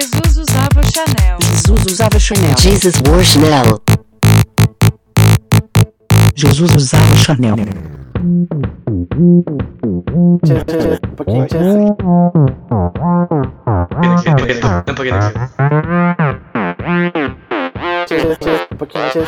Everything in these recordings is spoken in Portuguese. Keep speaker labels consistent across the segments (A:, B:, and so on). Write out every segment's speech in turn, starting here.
A: Jesus usava Chanel.
B: Jesus usava Chanel.
C: Jesus wore Chanel.
B: Jesus usava Chanel.
D: Um pouquinho.
E: Um pouquinho
D: um pouquinho.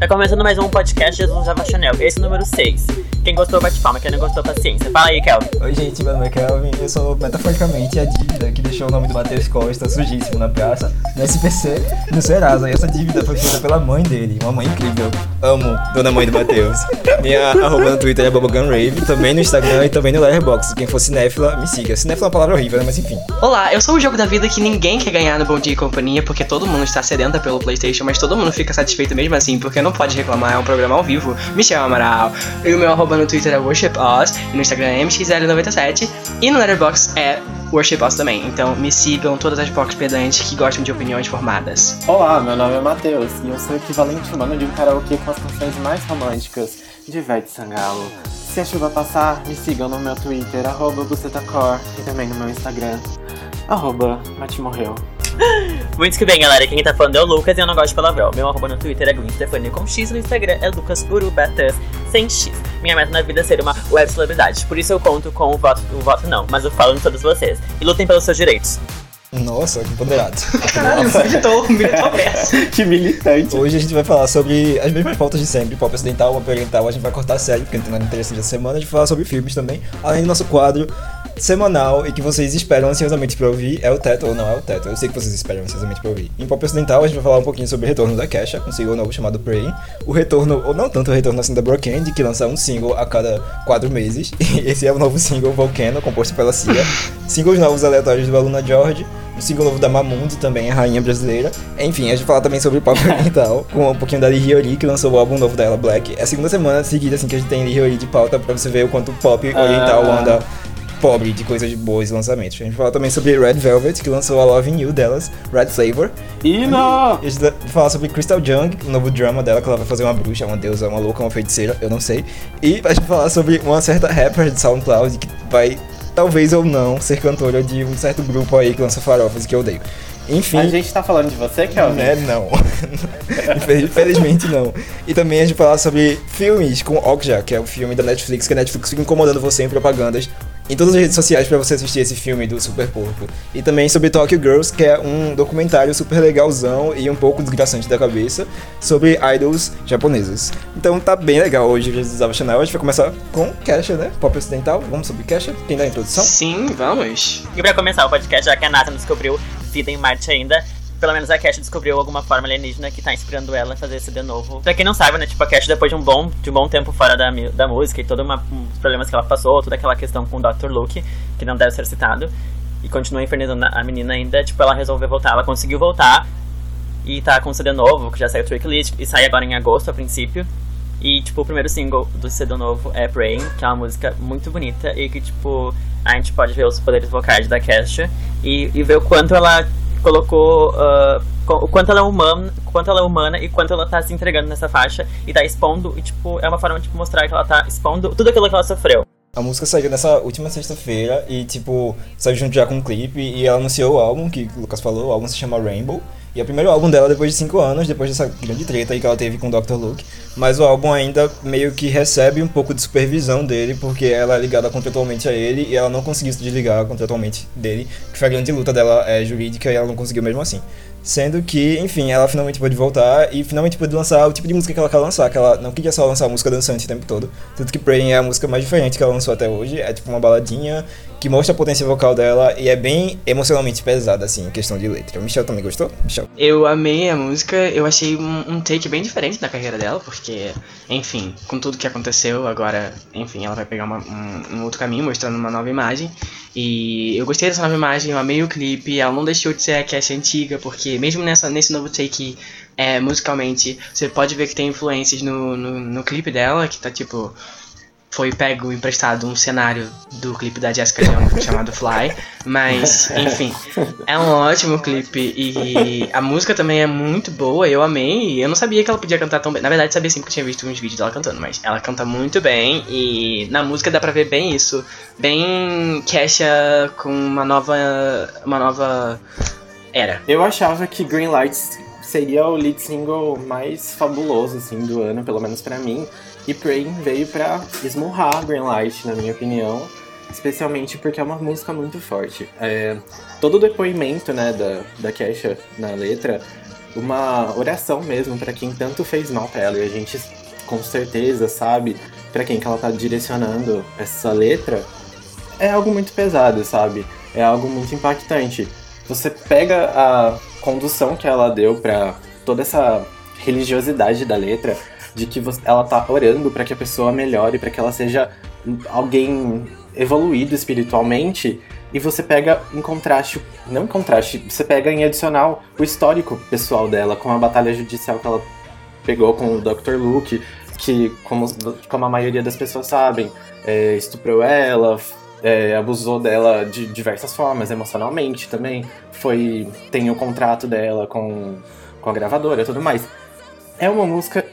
F: Tá começando mais um podcast Jesus Usava Chanel, esse é o número 6. Quem gostou, bate palma, quem não gostou, paciência. Fala aí, Kelvin.
G: Oi, gente, meu nome é Kelvin. Eu sou metaforicamente a dívida que deixou o nome do Matheus Costa sujíssimo na praça, no SPC, no Serasa. E essa dívida foi feita pela mãe dele, uma mãe incrível. Amo Dona Mãe do Matheus. Minha arroba no Twitter é Bubblegumrave, também no Instagram e também no Letterboxd. Quem for cinéfila, me siga. Cinéfila é uma palavra horrível, né? Mas enfim.
E: Olá, eu sou o jogo da vida que ninguém quer ganhar no Bom Dia e Companhia, porque todo mundo está sedenta pelo Playstation, mas todo mundo fica satisfeito mesmo assim, porque não pode reclamar, é um programa ao vivo. Michel Amaral. E o meu arroba no Twitter é WorshipOz, e no Instagram é MXL97, e no Letterboxd é WorshipOz também. Então me sigam todas as box pedantes que gostam de opiniões formadas.
D: Olá, meu nome é Matheus e eu sou o equivalente humano de um karaokê com as canções mais românticas de Ivete Sangalo. Se a chuva passar, me sigam no meu Twitter, arroba bucetacor, e também no meu Instagram, arroba matimorreu.
F: Muito que bem, galera. Quem tá falando é o Lucas e eu não gosto de palavrão. Meu arroba no Twitter é Gwen Stefani com X no Instagram é Lucas Urubatas sem X. Minha meta na vida é ser uma web celebridade. Por isso eu conto com o voto, o voto não, mas eu falo em todos vocês. E lutem pelos seus direitos.
G: Nossa, que empoderado.
E: Caralho, militou.
D: Que militante!
G: Hoje a gente vai falar sobre as mesmas pautas de sempre, pop ocidental, pop oriental. A gente vai cortar a série, porque não tem nada interessante essa semana. A gente vai falar sobre filmes também, além do nosso quadro semanal e que vocês esperam ansiosamente pra ouvir. É o teto ou não é o teto? Eu sei que vocês esperam ansiosamente pra ouvir. Em pop ocidental, a gente vai falar um pouquinho sobre o retorno da Kesha, com um single novo chamado Praying. O retorno, ou não tanto o retorno assim da Brocand, que lança um single a cada quatro meses. E esse é o novo single Volcano, composto pela Cia. Singles novos aleatórios do Aluna George. O single novo da Mamundi, também a rainha brasileira. Enfim, a gente vai falar também sobre pop oriental, com um pouquinho da Lee Hyori, que lançou o álbum novo dela, Black. É a segunda semana seguida assim, que a gente tem Lee Hyori de pauta, pra você ver o quanto o pop oriental
D: Ah.
G: anda pobre de coisas de boas lançamentos. A gente vai falar também sobre Red Velvet, que lançou a Love You delas, Red Flavor.
D: E não!
G: E a gente vai falar sobre Crystal Jung, o novo drama dela, que ela vai fazer uma bruxa, uma deusa, uma louca, uma feiticeira, eu não sei. E a gente vai falar sobre uma certa rapper de SoundCloud que vai, talvez ou não, ser cantora de um certo grupo aí que lança farofas que eu odeio. Enfim.
D: A gente tá falando de você, Kelvin?
G: Né? Não. Infeliz- Infelizmente não. E também a gente falar sobre filmes com Okja, que é o filme da Netflix, que a Netflix fica incomodando você em propagandas em todas as redes sociais pra você assistir esse filme do Super Porco. E também sobre Tokyo Girls, que é um documentário super legalzão e um pouco desgraçante da cabeça sobre idols japonesas. Então tá bem legal hoje, Jesus Usava Chanel. A gente vai começar com Kesha, né? Pop ocidental. Vamos sobre Kesha. Quem dá a introdução?
E: Sim, vamos.
F: E pra começar o podcast, já que a não descobriu vida em Marte ainda, pelo menos a Cash descobriu alguma forma alienígena que tá inspirando ela a fazer esse de novo. Pra quem não sabe, né, tipo, a Cash depois de um bom, de um bom tempo fora da, da música e todos os problemas que ela passou, toda aquela questão com o Dr. Luke, que não deve ser citado, e continua infernizando a menina ainda, tipo, ela resolveu voltar, ela conseguiu voltar, e tá com um CD novo, que já saiu Trick List, e sai agora em agosto, a princípio. E, tipo, o primeiro single do CD novo é Praying, que é uma música muito bonita e que, tipo, a gente pode ver os poderes vocais da Kesha e, e ver o quanto ela colocou. ah, co- o quanto ela é humana, quanto ela é humana e quanto ela tá se entregando nessa faixa e tá expondo, e, tipo, é uma forma de tipo, mostrar que ela tá expondo tudo aquilo que ela sofreu.
G: A música saiu nessa última sexta-feira e, tipo, saiu junto já com o clipe e ela anunciou o álbum, que o Lucas falou, o álbum se chama Rainbow. E é o primeiro álbum dela depois de 5 anos, depois dessa grande treta aí que ela teve com o Dr. Luke. Mas o álbum ainda meio que recebe um pouco de supervisão dele, porque ela é ligada contratualmente a ele e ela não conseguiu se desligar contratualmente dele, que foi a grande luta dela é, jurídica e ela não conseguiu mesmo assim. Sendo que, enfim, ela finalmente pôde voltar e finalmente pôde lançar o tipo de música que ela quer lançar, que ela não queria só lançar música dançante o tempo todo. Tanto que Praying é a música mais diferente que ela lançou até hoje, é tipo uma baladinha que mostra a potência vocal dela e é bem emocionalmente pesada, assim, em questão de letra. O Michel também gostou? Michel?
E: Eu amei a música, eu achei um, um take bem diferente da carreira dela, porque, enfim, com tudo que aconteceu, agora, enfim, ela vai pegar uma- um, um outro caminho, mostrando uma nova imagem. E eu gostei dessa nova imagem, eu amei o clipe, ela não deixou de ser a Cash antiga, porque mesmo nessa, nesse novo take, é, musicalmente, você pode ver que tem influências no, no, no clipe dela, que tá tipo foi pego emprestado um cenário do clipe da Jessica Jones chamado Fly, mas enfim, é um ótimo clipe e a música também é muito boa, eu amei. Eu não sabia que ela podia cantar tão bem. Na verdade, sabia sim que eu tinha visto uns vídeos dela cantando, mas ela canta muito bem e na música dá pra ver bem isso, bem Kesha com uma nova uma nova era.
D: Eu achava que Green Lights seria o lead single mais fabuloso assim do ano, pelo menos pra mim. E Praying veio pra esmurrar Greenlight, na minha opinião. Especialmente porque é uma música muito forte. É, todo o depoimento né, da, da Kesha na letra, uma oração mesmo para quem tanto fez mal pra ela. E a gente com certeza sabe para quem que ela tá direcionando essa letra. É algo muito pesado, sabe? É algo muito impactante. Você pega a condução que ela deu para toda essa religiosidade da letra de que ela tá orando para que a pessoa melhore, para que ela seja alguém evoluído espiritualmente, e você pega em contraste, não em contraste, você pega em adicional o histórico pessoal dela, com a batalha judicial que ela pegou com o Dr. Luke, que, como, como a maioria das pessoas sabem, é, estuprou ela, é, abusou dela de diversas formas, emocionalmente também. Foi. Tem o contrato dela com, com a gravadora e tudo mais. É uma música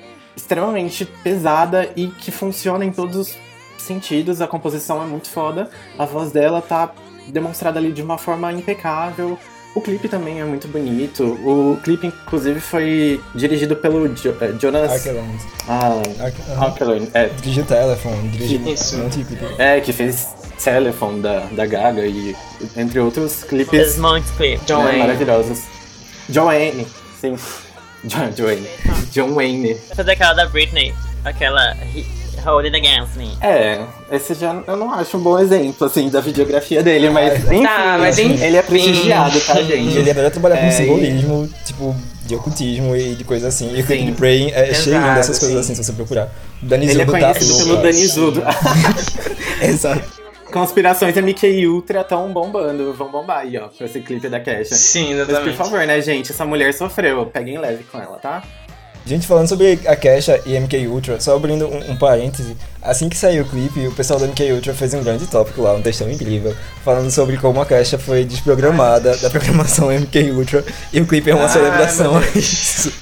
D: extremamente pesada e que funciona em todos os sentidos. A composição é muito foda. A voz dela tá demonstrada ali de uma forma impecável. O clipe também é muito bonito. O clipe, inclusive, foi dirigido pelo jo eh, Jonas
G: Arkeland.
D: ah, Arkeland. É,
G: Dirigiu Telephone, dirigiu
E: Isso.
G: um
D: é, que fez Telephone da, da Gaga e entre outros clipes
F: Clip.
E: John
D: né, maravilhosos. John Wayne, sim. John, Wayne. John Wayne.
F: Fazer aquela da Britney. Aquela He- Hold It Against Me.
D: É, esse já eu não acho um bom exemplo, assim, da videografia dele, mas enfim,
E: Tá, mas enfim.
D: ele é prestigiado, tá,
G: E
D: gente?
G: ele adora trabalhar com
D: É,
G: simbolismo, tipo, de ocultismo e de coisas assim. E o de Praying é cheio
E: Exato,
G: dessas coisas
E: sim.
G: assim, se você procurar. Dani
D: Ele é
G: tá
D: conhecido
G: louca.
D: pelo Danizudo.
G: Exato.
D: Conspirações MK Ultra tão bombando, vão bombar aí, ó, com esse clipe da Kesha.
E: Sim,
D: Mas por
E: exatamente.
D: favor, né, gente, essa mulher sofreu, peguem leve com ela, tá?
G: Gente, falando sobre a Kesha e MK Ultra, só abrindo um, um parêntese, assim que saiu o clipe, o pessoal da MK Ultra fez um grande tópico lá, um textão incrível, falando sobre como a Kesha foi desprogramada da programação MK Ultra e o clipe é uma
D: Ah,
G: celebração a isso.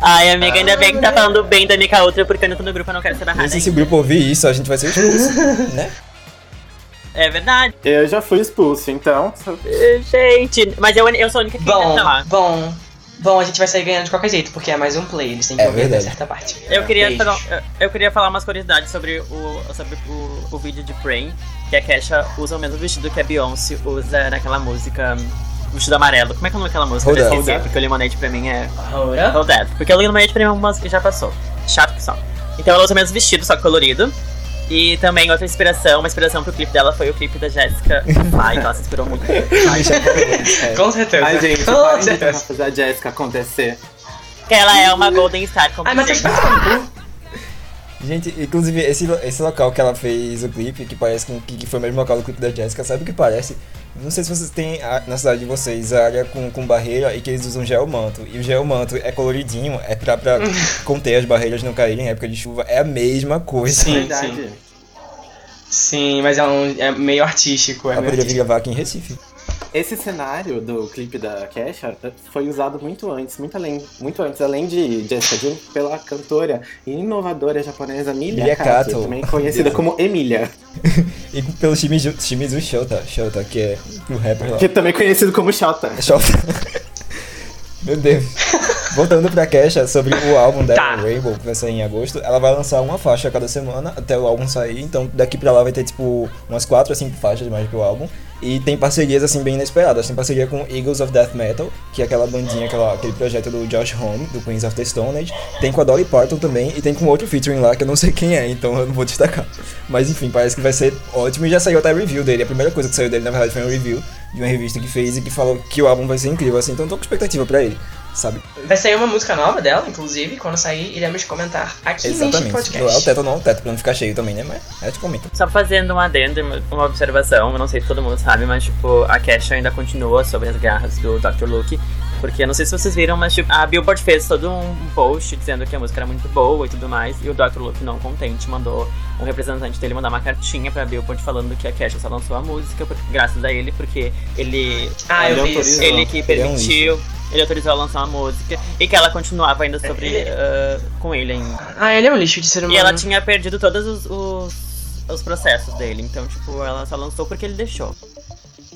F: Ai, amiga, ainda bem que tá falando bem da Nika Ultra, porque eu não tô no grupo, eu não quero ser barrada.
G: E se esse grupo ouvir isso, a gente vai ser expulso, né?
F: É verdade.
D: Eu já fui expulso, então.
F: Gente, mas eu, eu sou a única que
E: Bom,
F: ainda tá lá.
E: bom. Bom, a gente vai sair ganhando de qualquer jeito, porque é mais um play, eles têm que
G: É
E: ouvir até certa parte.
F: Eu queria, falar, eu, eu queria falar umas curiosidades sobre o, sobre o, o vídeo de Praying, que a Kesha usa o mesmo vestido que a Beyoncé usa naquela música o vestido amarelo. Como é que é o nome daquela música?
G: Hold
F: eu esqueci,
D: Up.
F: porque o Lemonade pra mim é
E: Hold up.
F: Hold That. Porque o Lemonade pra mim é uma música que já passou. Chato que só. Então ela usa o mesmo vestido, só que colorido. E também outra inspiração, uma inspiração pro clipe dela foi o clipe da Jessica Fly, que ela se inspirou muito.
E: Com certeza.
D: Ai, gente,
E: Com certeza.
D: fazer a Jessica acontecer.
F: Que ela é uma Golden Star, como
E: Ai, cu.
G: Gente, inclusive, esse, esse local que ela fez o clipe, que parece com, que, que foi o mesmo local do clipe da Jessica, sabe o que parece? Não sei se vocês têm a- na cidade de vocês a área com, com barreira e que eles usam geomanto. E o geomanto é coloridinho, é pra, pra conter as barreiras não caírem em época de chuva. É a mesma coisa.
E: Sim,
D: Verdade.
E: sim. Sim, mas é, um, é meio artístico. É
G: Ela
E: meio
G: poderia vir
E: artístico.
G: gravar aqui em Recife.
D: Esse cenário do clipe da Kesha foi usado muito antes, muito além, muito antes, além de Jessica Jung, pela cantora e inovadora japonesa Milia, Kato,
G: Kato.
D: também conhecida como Emilia,
G: E pelo Shimizu, Shimizu Shota, Shota, que é o rapper lá.
D: que é também conhecido como Shota.
G: Shota. Meu Deus. Voltando pra Kesha, sobre o álbum dela,
E: Tá.
G: Rainbow, que vai sair em agosto, ela vai lançar uma faixa a cada semana até o álbum sair, então daqui pra lá vai ter tipo umas 4 a 5 faixas mais pro álbum. E tem parcerias assim bem inesperadas. Tem parceria com Eagles of Death Metal, que é aquela bandinha, aquela, aquele projeto do Josh Homme, do Queens of the Stone Age. Tem com a Dolly Parton também, e tem com outro featuring lá que eu não sei quem é, então eu não vou destacar. Mas enfim, parece que vai ser ótimo e já saiu até review dele. A primeira coisa que saiu dele, na verdade, foi um review de uma revista que fez e que falou que o álbum vai ser incrível, assim, então tô com expectativa pra ele, sabe?
E: Vai sair uma música nova dela, inclusive. Quando sair, iremos comentar aqui neste
G: Exatamente.
E: podcast.
G: Não é o teto, não o teto, pra não ficar cheio também, né? Mas a gente comenta.
F: Só fazendo um adendo, uma observação, eu não sei se todo mundo sabe, mas tipo, a Kesha ainda continua sobre as garras do Dr. Luke. Porque eu não sei se vocês viram, mas tipo, a Billboard fez todo um post dizendo que a música era muito boa e tudo mais. E o Dr. Luke, não contente, mandou um representante dele mandar uma cartinha pra Billboard falando que a Kesha só lançou a música por- graças a ele, porque ele.
E: Ah, eu
D: Ele
E: vi isso.
F: Ele que
G: é
F: permitiu. Ele autorizou a lançar uma música e que ela continuava ainda sobre
E: Ele-
F: ah, com ele ainda.
E: Ah, ele é um lixo de ser humano.
F: E ela tinha perdido todos os, os, os processos dele. Então, tipo, ela só lançou porque ele deixou.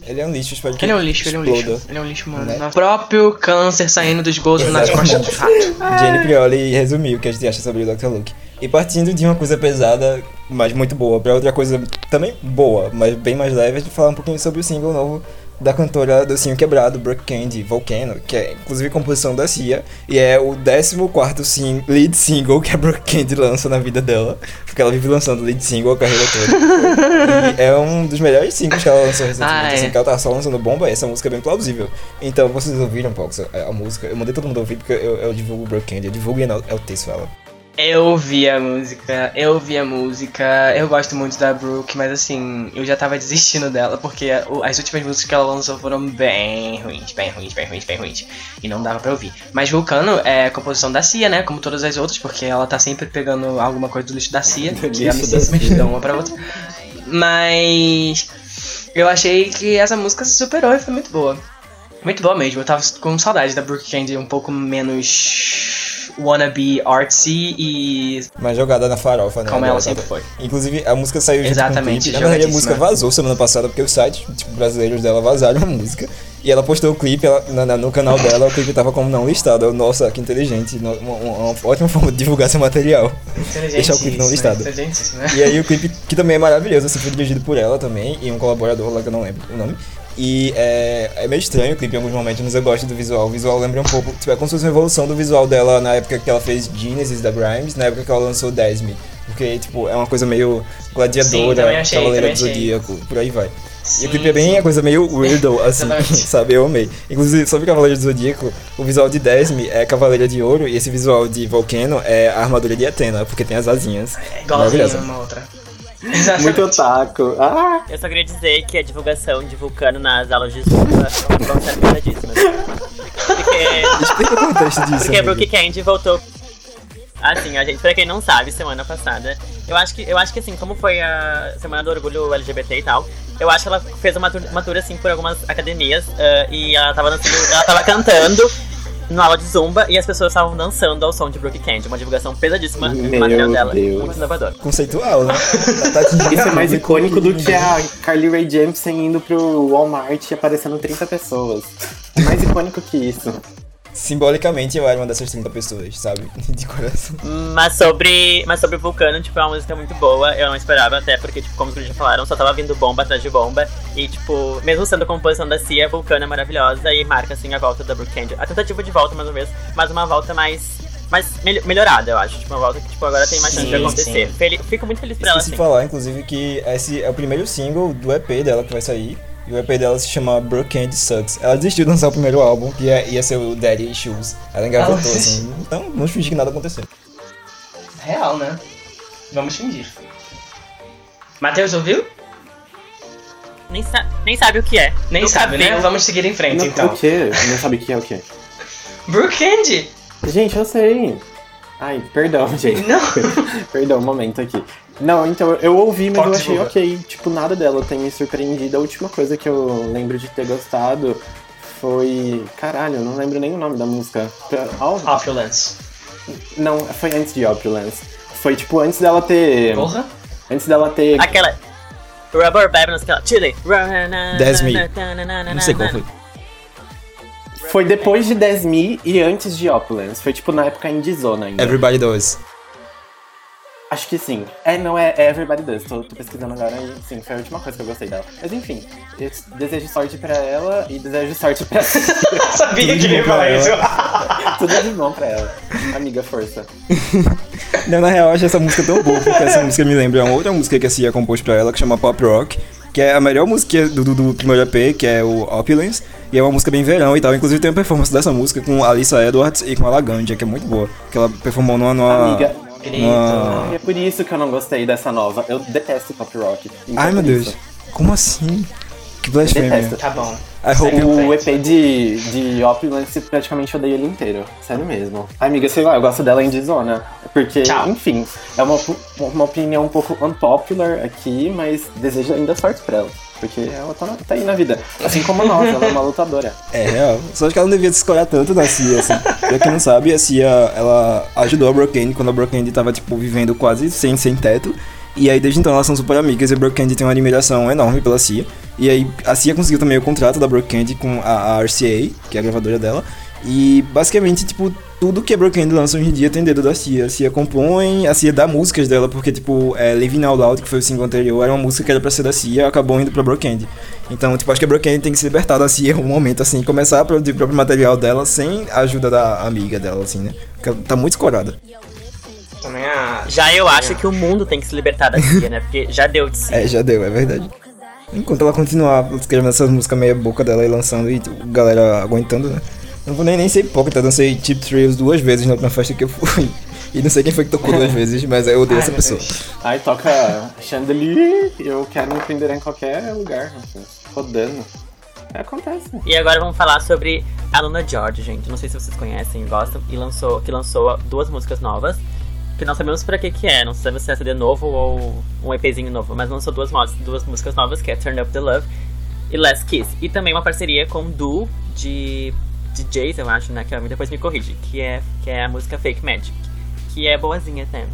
G: Ele é um lixo, espero que
E: Ele é um lixo, ele é um
G: exploda.
E: lixo. Ele é um lixo, mano.
G: Né?
E: Próprio câncer saindo do esgoto nas costas do rato.
G: Jane Prioli resumiu o que a gente acha sobre o Dr. Luke. E partindo de uma coisa pesada, mas muito boa, pra outra coisa também boa, mas bem mais leve, a gente falar um pouquinho sobre o single novo da cantora Docinho Quebrado, Brooke Candy, Volcano, que é inclusive composição da Cia, e é o 14 sing lead single que a Brooke Candy lança na vida dela, porque ela vive lançando lead single a carreira toda. e é um dos melhores singles que ela lançou recentemente,
E: Ah, é.
G: assim, que ela tá só lançando bomba, e essa música é bem plausível. Então, vocês ouviram, Pox, a, a música? Eu mandei todo mundo ouvir porque eu, eu divulgo Brooke Candy, eu divulgo e é o texto dela.
E: Eu ouvi a música, eu ouvi a música, eu gosto muito da Brooke, mas assim, eu já tava desistindo dela, porque as últimas músicas que ela lançou foram bem ruins, bem ruins, bem ruins, bem ruins. E não dava pra ouvir. Mas Vulcano é composição da Cia, né? Como todas as outras, porque ela tá sempre pegando alguma coisa do lixo da Cia,
D: Do
E: e a Cia. de uma pra outra. Mas eu achei que essa música se superou e foi muito boa. Muito boa mesmo, eu tava com saudade da Brooke Candy um pouco menos wannabe artsy e
G: Mas jogada na farofa, né?
E: como ela sempre foi.
G: Inclusive, a música saiu junto
E: Exatamente,
G: com o clipe. Na verdade, a música vazou semana passada, porque os sites tipo, brasileiros dela vazaram a música. E ela postou o clipe ela- na- na- no canal dela, o clipe tava como não listado. Eu, Nossa, que inteligente. Uma, uma- uma ótima forma de divulgar seu material. Deixar o clipe não listado.
E: Né?
G: E aí o clipe, que também é maravilhoso, assim, foi dirigido por ela também, e um colaborador lá que eu não lembro o nome. E é, é meio estranho o clipe em alguns momentos, mas eu gosto do visual. O visual lembra um pouco, tipo, é como se fosse uma evolução do visual dela na época que ela fez Genesis da Grimes, na época que ela lançou Desme. Porque, tipo, é uma coisa meio
E: Sim,
G: gladiadora,
E: também achei,
G: Cavaleira do. Zodíaco, por aí vai.
E: Sim,
G: e o clipe é bem
E: sim.
G: a coisa meio weirdo, assim, sabe? Eu amei. Inclusive, sobre Cavaleiro do Zodíaco, o visual de Desme é Cavaleira de Ouro, e esse visual de Volcano é a armadura de Atena, porque tem as asinhas.
E: É igualzinho uma outra.
D: Muito otaku. Ah!
F: Eu só queria dizer que a divulgação de Vulcano nas aulas de zumba vão ser pesadíssimas. Porque,
G: Explica o contexto disso.
F: porque. Brooke Candy voltou. Assim, a gente, pra quem não sabe, semana passada, eu acho que, eu acho que assim, como foi a Semana do Orgulho LGBT e tal, eu acho que ela fez uma tour, uma tour assim por algumas academias ah, e ela tava dançando, ela tava cantando no aula de zumba e as pessoas estavam dançando ao som de Brooke Candy, uma divulgação pesadíssima do
D: Meu
F: material dela,
D: Deus.
F: muito inovador.
G: Conceitual, né? Tá atingindo
D: Isso é mais icônico do que a Carly Rae Jepsen indo pro Walmart e aparecendo 30 pessoas. Mais icônico que isso.
G: Simbolicamente eu era uma dessas 30 pessoas, sabe? De coração.
F: Mas sobre, mas sobre Vulcano, tipo, é uma música muito boa. Eu não esperava, até porque, tipo, como os já falaram, só tava vindo bomba atrás de bomba. E, tipo, mesmo sendo composição da Cia, Vulcano é maravilhosa e marca, assim, a volta da Brooke Candy. A tentativa de volta, mais ou menos, mas uma volta mais, mel- melhorada, eu acho. Tipo, uma volta que, tipo, agora tem mais chance de acontecer. Fel- Fico muito feliz por ela,
G: Esqueci de
F: assim.
G: falar, inclusive, que esse é o primeiro single do EP dela que vai sair. E o EP dela se chama Brooke Candy Sucks. Ela desistiu de lançar o primeiro álbum, que ia, ia ser o Daddy Issues. Ela engavetou,
E: Ela-
G: assim. Então, vamos fingir que nada aconteceu.
E: Real, né? Vamos fingir. Matheus ouviu?
F: Nem, sa nem sabe o que é.
E: Nem
F: Nunca
E: sabe, né? Vamos seguir em frente,
D: Não,
E: então.
D: O quê? Não sabe o que é o quê?
E: Brooke Candy!
D: Gente, eu sei. Ai, perdão, gente.
E: Não!
D: Perdão, um momento aqui. Não, então eu ouvi, mas
E: Fox
D: eu achei
E: Vulva.
D: ok. Tipo, nada dela tem me surpreendido. A última coisa que eu lembro de ter gostado foi. Caralho, eu não lembro nem o nome da música. Ó,
E: Opulence.
D: Não, foi antes de Opulence. Foi tipo antes dela ter.
E: Porra?
D: Antes dela ter.
F: Aquela... Rubber Band, aquela... Chile.
G: Desme. Não sei qual foi.
D: Foi depois de Desme e antes de Opulence. Foi tipo na época Indizona ainda.
G: Everybody Does.
D: Acho que sim. É, não, é, é Everybody Does. Tô, tô pesquisando agora e sim, foi a última coisa que eu gostei dela. Mas enfim, eu desejo sorte pra ela e desejo sorte pra.
E: Sabia que ia falar isso.
D: Tudo de bom pra ela. Amiga, força.
G: Não, na real, eu acho essa música tão boa, porque essa música me lembra uma outra música que a Cia compôs pra ela, que chama Pop Rock, que é a melhor música do, do, do primeiro EP, que é o Opulence, e é uma música bem verão e tal. Inclusive tem uma performance dessa música com a Alissa Edwards e com a Lagandia, que é muito boa, que ela performou numa... numa
D: Amiga,
G: numa...
D: é por isso que eu não gostei dessa nova. Eu detesto pop rock.
G: Ai, meu Deus.
D: isso.
G: Como assim? Que blasfêmia.
D: Detesto.
E: Tá bom.
G: I hope you...
D: O EP de, de Opulence praticamente odeio ele inteiro. Sério mesmo. Ai, amiga, sei lá, eu gosto dela em Dizona. Porque,
E: Tchau.
D: enfim, é uma, uma opinião um pouco unpopular aqui, mas desejo ainda sorte pra ela. Porque ela tá, tá aí na vida. Assim como nós, ela é uma lutadora.
G: É real. Só acho que ela não devia se escolher tanto da Cia, assim. pra quem não sabe, a Cia, ela ajudou a Brooke Candy quando a Brooke Candy tava, tipo, vivendo quase sem, sem teto. E aí, desde então, elas são super amigas e a Brooke Candy tem uma admiração enorme pela Cia. E aí, a Cia conseguiu também o contrato da Brooke Candy com a, a RCA, que é a gravadora dela. E, basicamente, tipo, tudo que a Brooke Candy lança hoje em dia tem dedo da Cia. A Cia compõe, a Cia dá músicas dela, porque, tipo, é, Living Out Loud, que foi o single anterior, era uma música que era pra ser da Cia, acabou indo pra Brooke Candy. Então, tipo, acho que a Brooke Candy tem que se libertar da Cia em um momento, assim, começar a produzir o próprio material dela sem a ajuda da amiga dela, assim, né? Porque ela tá muito escorada.
E: Também a.
F: Já eu acho que o mundo tem que se libertar da Cia, né? Porque já deu de si.
G: É, já deu, é verdade. Enquanto ela continuar escrevendo essas músicas meia boca dela e lançando e tipo, galera aguentando, né? Não vou nem, nem ser hipócrita, dancei Chip Thrills duas vezes na última festa que eu fui. E não sei quem foi que tocou duas vezes, mas eu odeio
E: Ai,
G: essa pessoa.
E: Deus.
D: Aí toca Chandelier, eu quero me prender em qualquer lugar, assim, rodando. É, acontece.
F: E agora vamos falar sobre a Luna George, gente. Não sei se vocês conhecem, gostam. E lançou, que lançou duas músicas novas. Que não sabemos pra que que é. Não sabemos se é CD novo ou um EPzinho novo. Mas lançou duas, duas músicas novas, que é Turn Up The Love e Last Kiss. E também uma parceria com um duo de DJs, eu acho, né? Que depois me corrige. Que é, que é a música Fake Magic. Que é boazinha até.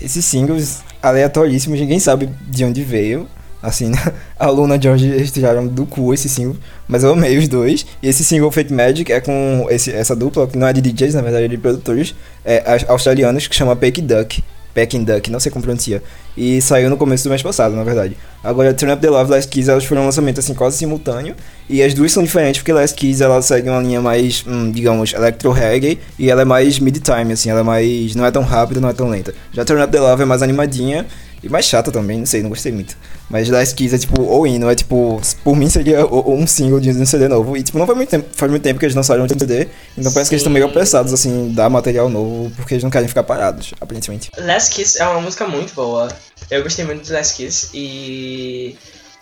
G: Esses singles aleatoríssimos, ninguém sabe de onde veio. Assim, né? a Luna George tiraram do cu esse single, mas eu amei os dois. E esse single Fake Magic é com esse, essa dupla, que não é de DJs, na verdade é de produtores é, australianos, que chama Peck Duck. Peking Duck, não sei como pronuncia. E saiu no começo do mês passado, na verdade. Agora, Turn Up The Love e Last Kiss, elas foram um lançamento assim, quase simultâneo. E as duas são diferentes, porque Last Kiss, ela segue uma linha mais, hum, digamos, electro reggae. E ela é mais mid-time, assim, ela é mais... Não é tão rápida, não é tão lenta. Já Turn Up The Love é mais animadinha. E mais chata também, não sei, não gostei muito. Mas Last Kiss é tipo, ou hino, é tipo, por mim seria um single de um CD novo. E tipo, não faz muito tempo, faz muito tempo que eles lançaram um CD. Então parece que eles estão meio apressados, assim, dar material novo, porque eles não querem ficar parados, aparentemente.
E: Last Kiss é uma música muito boa. Eu gostei muito de Last Kiss e.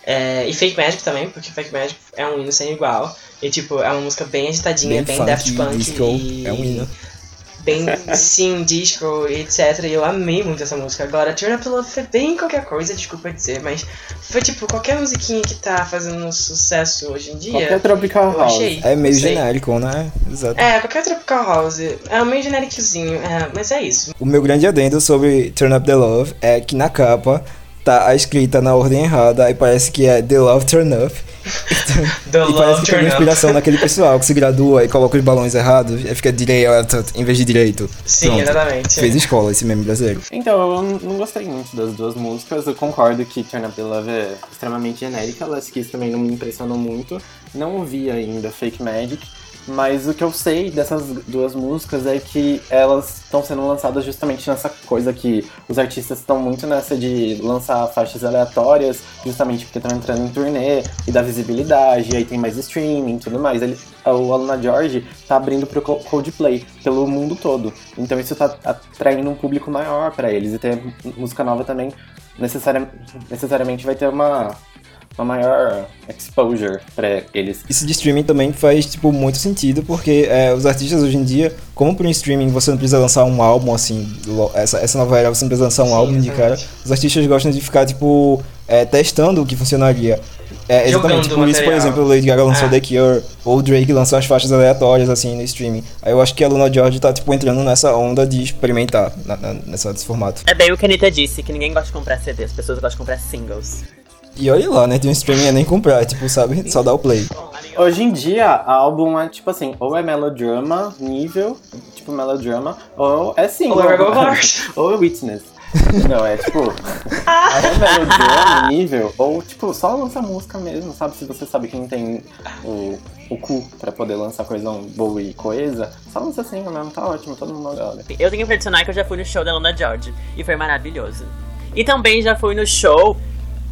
E: é, e Fake Magic também, porque Fake Magic é um hino sem igual. E tipo, é uma música bem agitadinha, bem,
G: funk,
E: Daft Punk e.
G: é um hino.
E: Bem, sim, disco e etc. E eu amei muito essa música. Agora, Turn Up the Love foi bem qualquer coisa, desculpa dizer, mas foi tipo qualquer musiquinha que tá fazendo sucesso hoje em dia.
D: Qualquer Tropical
E: eu
D: House.
E: achei.
G: É meio genérico, né? Exato.
E: É, qualquer Tropical House. É um meio genériczinho, é, mas é isso.
G: O meu grande adendo sobre Turn Up The Love é que na capa tá a escrita na ordem errada e parece que é The Love Turn Up.
E: The
G: e parece que
E: Up.
G: inspiração naquele pessoal que se gradua e coloca os balões errados e fica direito em vez de direito.
E: Sim,
G: Pronto.
E: exatamente.
G: Fez escola esse meme brasileiro.
D: Então, eu não- não gostei muito das duas músicas. Eu concordo que Turn Up The Love é extremamente genérica. Last Kiss também não me impressionou muito. Não ouvi ainda Fake Magic. Mas o que eu sei dessas duas músicas é que elas estão sendo lançadas justamente nessa coisa que os artistas estão muito nessa de lançar faixas aleatórias, justamente porque estão entrando em turnê e dá visibilidade, e aí tem mais streaming e tudo mais. Ele, o Aluna George tá abrindo pro Co- Coldplay pelo mundo todo. Então isso tá atraindo um público maior pra eles. E ter música nova também necessari necessariamente vai ter uma, uma maior exposure pra eles.
G: Isso de streaming também faz, tipo, muito sentido, porque é, os artistas hoje em dia, como por um streaming você não precisa lançar um álbum, assim, essa, essa nova era você não precisa lançar um
E: Sim,
G: álbum de cara, os artistas gostam de ficar, tipo, é, testando o que funcionaria. É, exatamente, por isso, por exemplo, o Lady Gaga lançou
E: Ah.
G: The Cure, ou o Drake lançou as faixas aleatórias, assim, no streaming. Aí eu acho que a Luna George tá, tipo, entrando nessa onda de experimentar, na, na, nessa, nesse formato.
F: É bem o que a Anitta disse, que ninguém gosta de comprar CD, as pessoas gostam de comprar singles.
G: E olha lá, né, de um streaming é nem comprar, tipo, sabe, só dar o play.
D: Hoje em dia, álbum é tipo assim, ou é melodrama nível, tipo melodrama, ou é single.
E: Ou é
D: ou é Witness. Não, é tipo. ou é melodrama nível, ou tipo, só lança música mesmo, sabe? Se você sabe que não tem o, o cu pra poder lançar coisa boa e coisa, só lança single mesmo, tá ótimo, todo mundo adora.
F: Eu tenho que adicionar que eu já fui no show da Luna George e foi maravilhoso. E também já fui no show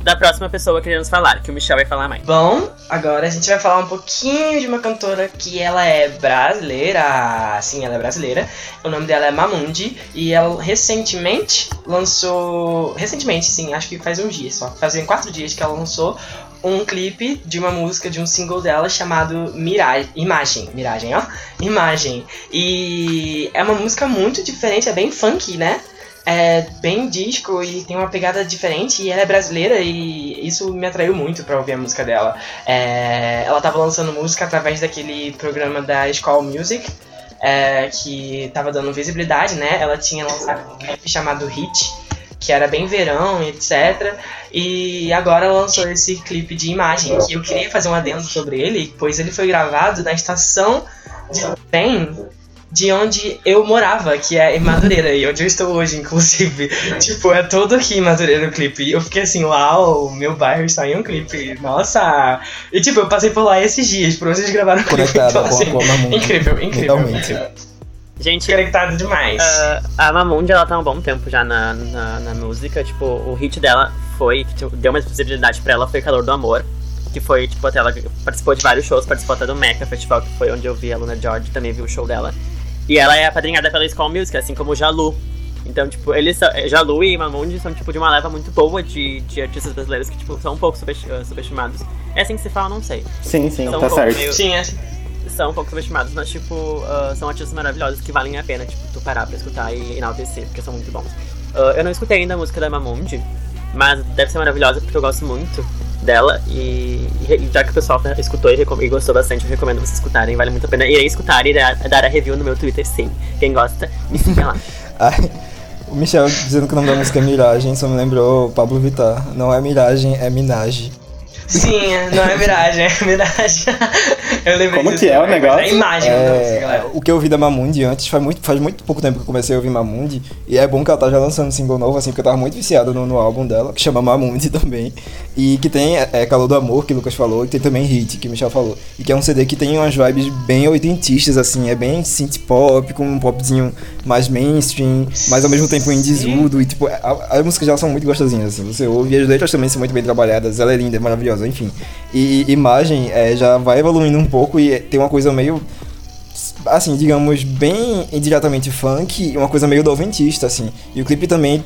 F: da próxima pessoa que iremos falar, que o Michel vai falar mais.
E: Bom, agora a gente vai falar um pouquinho de uma cantora que ela é brasileira. Sim, ela é brasileira. O nome dela é Mamundi e ela recentemente lançou. Recentemente, sim, acho que faz uns dias só. Fazem quatro dias que ela lançou um clipe de uma música de um single dela chamado Mirage, Imagem, Miragem, ó, Imagem. E é uma música muito diferente, é bem funky, né? É bem disco e tem uma pegada diferente e ela é brasileira e isso me atraiu muito pra ouvir a música dela. É, ela tava lançando música através daquele programa da School Music, é, que tava dando visibilidade, né? Ela tinha lançado um clipe chamado Hit, que era bem verão e etc. E agora lançou esse clipe de imagem, que eu queria fazer um adendo sobre ele, pois ele foi gravado na estação de trem de onde eu morava, que é em Madureira, e onde eu estou hoje, inclusive. tipo, é todo aqui em Madureira o clipe. E eu fiquei assim, uau, meu bairro está em um clipe. Nossa! E tipo, eu passei por lá esses dias, por onde eles gravaram o clipe.
G: Conectada
E: Então,
G: com,
E: assim,
G: com a Mamundi.
E: incrível, incrível.
F: Gente,
E: Conectado demais.
F: ah, a Mamundi, ela tá há um bom tempo já na, na, na música. Tipo, o hit dela foi, que tipo, deu mais visibilidade pra ela, foi Calor do Amor. Que foi, tipo, até ela participou de vários shows, participou até do Mecha Festival, que foi onde eu vi a Luna George, também vi o show dela. E ela é apadrinhada pela School Music, assim como o Jalu. Então, tipo, eles são, Jalu e Mamundi são, tipo, de uma leva muito boa de, de artistas brasileiros que, tipo, são um pouco ah, subestimados. É assim que se fala, não sei.
D: Sim, sim,
F: São um
D: tá
F: pouco
D: certo.
F: meio-
E: Sim, é.
F: são um pouco subestimados, mas tipo, ah, são artistas maravilhosos que valem a pena, tipo, tu parar pra escutar e enaltecer, porque são muito bons. Ah, eu não escutei ainda a música da Mamundi, mas deve ser maravilhosa porque eu gosto muito dela e, e já que o pessoal escutou e, e gostou bastante, eu recomendo vocês escutarem, vale muito a pena. Irei escutar e dar, a review no meu Twitter, sim. Quem gosta, me siga lá.
G: Ai, o Michel dizendo que o nome da música é Miragem só me lembrou Pablo Vittar. Não é Miragem, é Minaj.
E: Sim, é, não é miragem, é miragem. Eu lembrei
D: Como
E: disso
D: que é o
E: também,
D: negócio?
E: É imagem.
G: É, o que eu ouvi da Mamundi antes, faz muito, faz muito pouco tempo que eu comecei a ouvir Mamundi, e é bom que ela tá já lançando um single novo, assim, porque eu tava muito viciado no, no álbum dela, que chama Mamundi também, e que tem é, é, Calor do Amor, que o Lucas falou, e tem também Hit, que o Michel falou, e que é um CD que tem umas vibes bem oitentistas, assim, é bem synth pop, com um popzinho mais mainstream, mas ao mesmo tempo indiesudo, e tipo, a- as músicas dela são muito gostosinhas, assim, você ouve, e as letras também são muito bem trabalhadas, ela é linda, é maravilhosa, enfim. E imagem é, já vai evoluindo um pouco e tem uma coisa meio assim, digamos, bem indiretamente funk e uma coisa meio noventista, assim. E o clipe também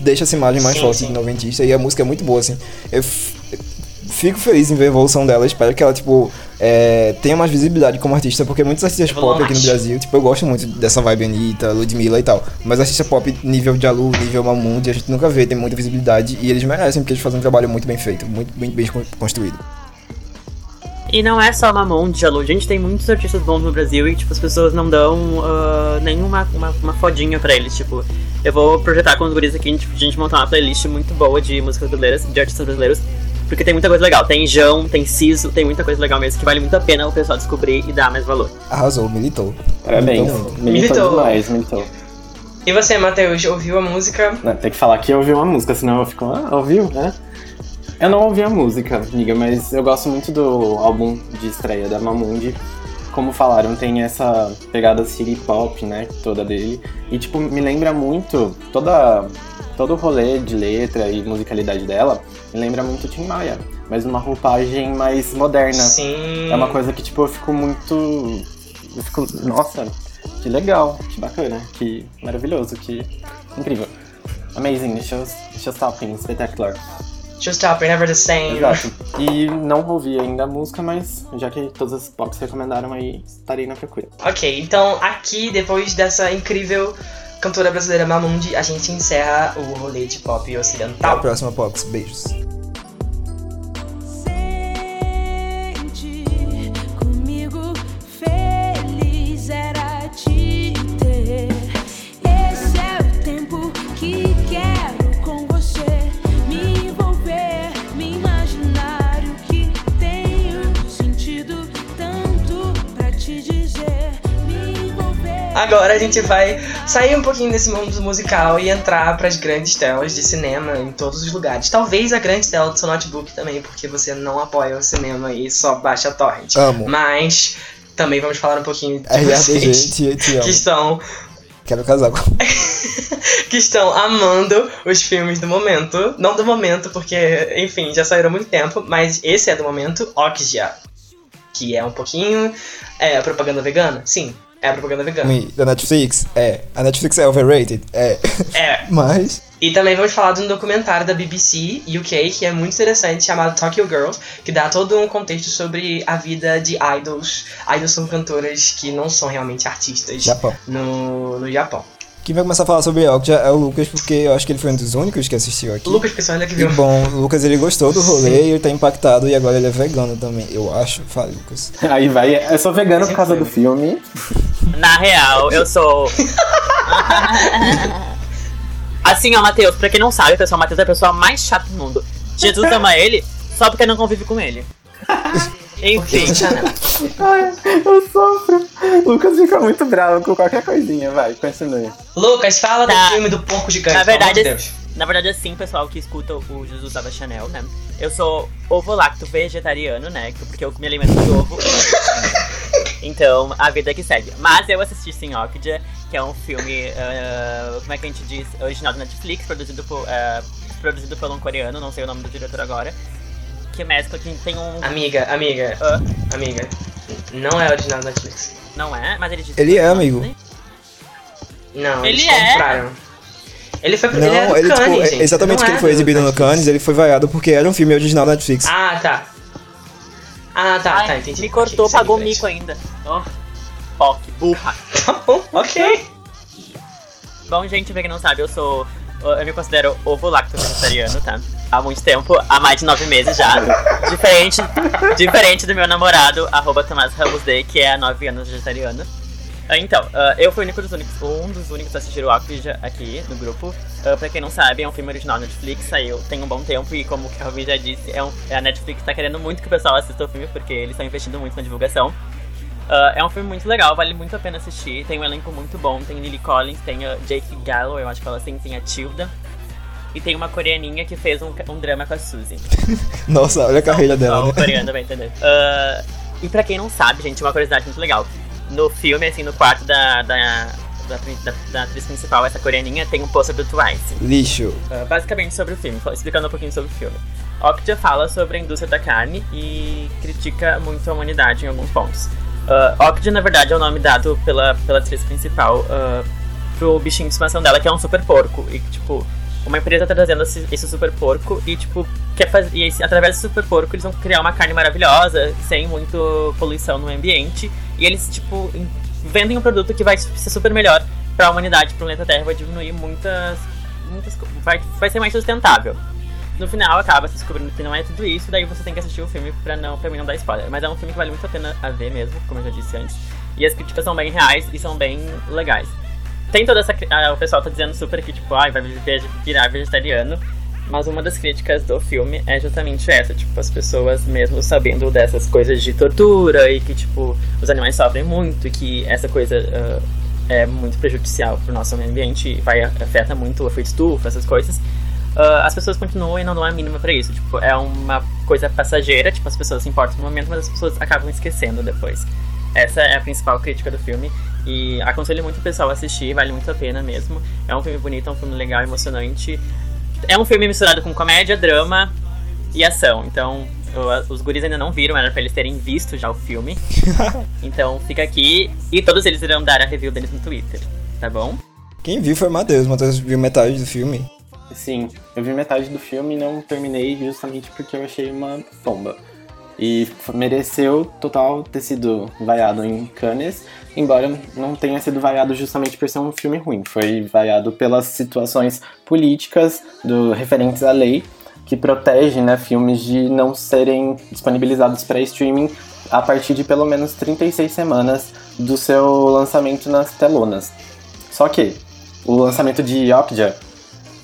G: deixa essa imagem mais
E: Sim,
G: forte
E: sim.
G: de noventista e a música é muito boa, assim. Eu fico feliz em ver a evolução dela, espero que ela, tipo, é, tenha mais visibilidade como artista, porque muitos artistas pop aqui no. Brasil, tipo, eu gosto muito dessa vibe Anitta, Ludmilla e tal, mas artista pop nível Jalu, nível Mamundi, a gente nunca vê, tem muita visibilidade e eles merecem, porque eles fazem um trabalho muito bem feito, muito, muito bem construído.
F: E não é só Mamundi, Jalu. A gente tem muitos artistas bons no Brasil e, tipo, as pessoas não dão ah, nenhuma uma, uma fodinha pra eles. Tipo, eu vou projetar com os guris aqui, tipo, a gente montar uma playlist muito boa de músicas brasileiras, de artistas brasileiros. Porque tem muita coisa legal. Tem Jão, tem Ciso, tem muita coisa legal mesmo que vale muito a pena o pessoal descobrir e dar mais valor.
G: Arrasou, militou.
D: Parabéns.
G: Militou.
D: Militou
E: Militou.
D: demais, militou.
E: E você, Matheus, ouviu a música?
D: Não, tem que falar que eu ouvi uma música, senão eu fico, ah, ouviu, né? Eu não ouvi a música, amiga, mas eu gosto muito do álbum de estreia da Mamundi. Como falaram, tem essa pegada city pop, né, toda dele. E, tipo, me lembra muito toda, todo o rolê de letra e musicalidade dela. Me lembra muito Tim Maia, mas numa roupagem mais moderna.
E: Sim.
D: É uma coisa que, tipo, eu fico muito. Eu fico. Nossa, que legal, que bacana, que maravilhoso, que incrível. Amazing, shows, showstopping, spectacular.
E: Just Stop, You're Never the Same.
D: Exato. E não ouvi ainda a música, mas já que todas as box recomendaram aí, estarei na procura.
E: Ok, então aqui, depois dessa incrível cantora brasileira Mamundi, a gente encerra o rolê de pop
G: Até a
E: ocidental.
G: próxima, Pox. Beijos.
E: Agora a gente vai sair um pouquinho desse mundo musical e entrar pras grandes telas de cinema em todos os lugares. Talvez a grande tela do seu notebook também, porque você não apoia o cinema e só baixa torrent.
G: Amo.
E: Mas também vamos falar um pouquinho de
G: RRDG,
E: vocês
G: te, te
E: que
G: amo.
E: estão
G: Quero casar com.
E: que estão amando os filmes do momento. Não do momento, porque, enfim, já saíram há muito tempo, mas esse é do momento, Okja. Que é um pouquinho. É, propaganda vegana? Sim. É a propaganda vegana.
G: da Netflix? É. A Netflix é overrated? É.
E: É.
G: Mas.
E: E também vamos falar de um documentário da BBC UK que é muito interessante, chamado Tokyo Girls, que dá todo um contexto sobre a vida de idols. Idols são cantoras que não são realmente artistas
G: Japão.
E: No, no Japão.
G: Quem vai começar a falar sobre Okja é o Lucas, porque eu acho que ele foi um dos únicos que assistiu aqui.
E: Lucas, pessoal, olha que
G: E
E: viu.
G: bom, o Lucas ele gostou do rolê, ele tá impactado e agora ele é vegano também, eu acho. Fala, Lucas.
D: Aí vai, eu sou vegano por causa do filme.
F: Na real, eu sou. assim, ó, Matheus, pra quem não sabe, pessoal, o Matheus é a pessoa mais chata do mundo. Jesus ama ele só porque não convive com ele. Enfim.
E: Chanel.
D: Ai, eu sofro. Lucas fica muito bravo com qualquer coisinha, vai, continue.
E: Lucas, fala
F: Tá.
E: do filme do Porco Gigante,
F: Na
E: pelo amor de
F: verdade,
E: Deus.
F: na verdade, assim, pessoal que escuta o Jesus Usava Chanel, né? Eu sou ovo-lacto vegetariano, né? Porque eu me alimento de ovo. então, a vida que segue. Mas eu assisti Sinokja, que é um filme, ah, como é que a gente diz? Original da Netflix, produzido por, ah, produzido por um coreano, não sei o nome do diretor agora. Que mescla, que tem um...
E: Amiga, amiga,
F: Ah,
E: amiga. Não é original da Netflix.
F: não é, mas ele diz...
G: Ele é, amigo.
E: Não,
F: Ele
E: eles
F: é.
E: compraram. Ele foi
G: Não,
E: ele é do
G: ele, tipo,
E: Cannes,
G: é
E: gente.
G: exatamente
E: Não
G: que ele
E: é
G: foi
E: do
G: exibido no. Cannes, ele foi vaiado porque era um filme original da Netflix.
E: Ah, tá. Ah, tá,
F: Ai,
E: tá, entendi.
F: Me cortou,
E: Ok, segue
F: pagou
E: frente.
F: mico ainda. Oh, ó, que burra.
E: Tá bom, ok.
F: Bom, gente, pra quem não sabe, eu sou. Eu me considero ovo-lacto vegetariano, tá? Há muito tempo, há mais de nove meses já. Diferente, diferente do meu namorado, arroba Tomás Ramos D, que é há nove anos vegetariano. Ah, Então, ah, eu fui único dos únicos, um dos únicos a assistir o Aquija aqui no grupo. Ah, pra quem não sabe, é um filme original Netflix, saiu tem um bom tempo e como o Calvin já disse, é um, a Netflix tá querendo muito que o pessoal assista o filme porque eles estão investindo muito na divulgação. Ah, é um filme muito legal, vale muito a pena assistir. Tem um elenco muito bom. Tem Lily Collins, tem a Jake Gallo, eu acho que ela assim, tem a Tilda. E tem uma coreaninha que fez um, um drama com a Suzy.
G: Nossa, olha a carreira dela, né?
F: coreano vai entender. Ah, e pra quem não sabe, gente, uma curiosidade muito legal. No filme, assim, no quarto da, da, da, da- da atriz principal, essa coreaninha, tem um pôster do Twice.
G: Lixo.
F: Uh, basicamente sobre o filme, explicando um pouquinho sobre o filme. Okja fala sobre a indústria da carne e critica muito a humanidade em alguns pontos. Uh, Okja, na verdade, é o nome dado pela, pela atriz principal uh, pro bichinho de estimação dela, que é um super porco. E, tipo, uma empresa tá trazendo esse, esse super porco e, tipo, quer fazer. E através desse super porco eles vão criar uma carne maravilhosa, sem muito poluição no ambiente. E eles, tipo, em- vendem um produto que vai ser super melhor pra humanidade, pro planeta Terra, vai diminuir muitas. muitas vai, vai ser mais sustentável. No final acaba se descobrindo que não é tudo isso, daí você tem que assistir o filme pra, não, pra mim não dar spoiler. Mas é um filme que vale muito a pena a ver mesmo, como eu já disse antes. E as críticas são bem reais e são bem legais. Tem toda essa. ah, o pessoal tá dizendo super que, tipo, ai, vai virar vegetariano. Mas uma das críticas do filme é justamente essa, tipo, as pessoas mesmo sabendo dessas coisas de tortura e que, tipo, os animais sofrem muito e que essa coisa ah, é muito prejudicial pro nosso meio ambiente e vai, afeta muito o efeito estufa, essas coisas. ah, as pessoas continuam e não dão a mínima pra isso. Tipo, é uma coisa passageira, tipo, as pessoas se importam no momento, mas as pessoas acabam esquecendo depois. Essa é a principal crítica do filme. E aconselho muito o pessoal a assistir, vale muito a pena mesmo. É um filme bonito, é um filme legal, emocionante. É um filme misturado com comédia, drama e ação. Então, os guris ainda não viram, era pra eles terem visto já o filme. então, fica aqui. E todos eles irão dar a review deles no Twitter, tá bom?
G: Quem viu foi o Matheus. O Matheus viu metade do filme.
D: Sim, eu vi metade do filme e não terminei justamente porque eu achei uma bomba. E mereceu total ter sido vaiado em Cannes, embora não tenha sido vaiado justamente por ser um filme ruim. Foi vaiado pelas situações políticas do referentes à lei que protege né, filmes de não serem disponibilizados para streaming a partir de pelo menos 36 semanas do seu lançamento nas telonas. Só que o lançamento de Okja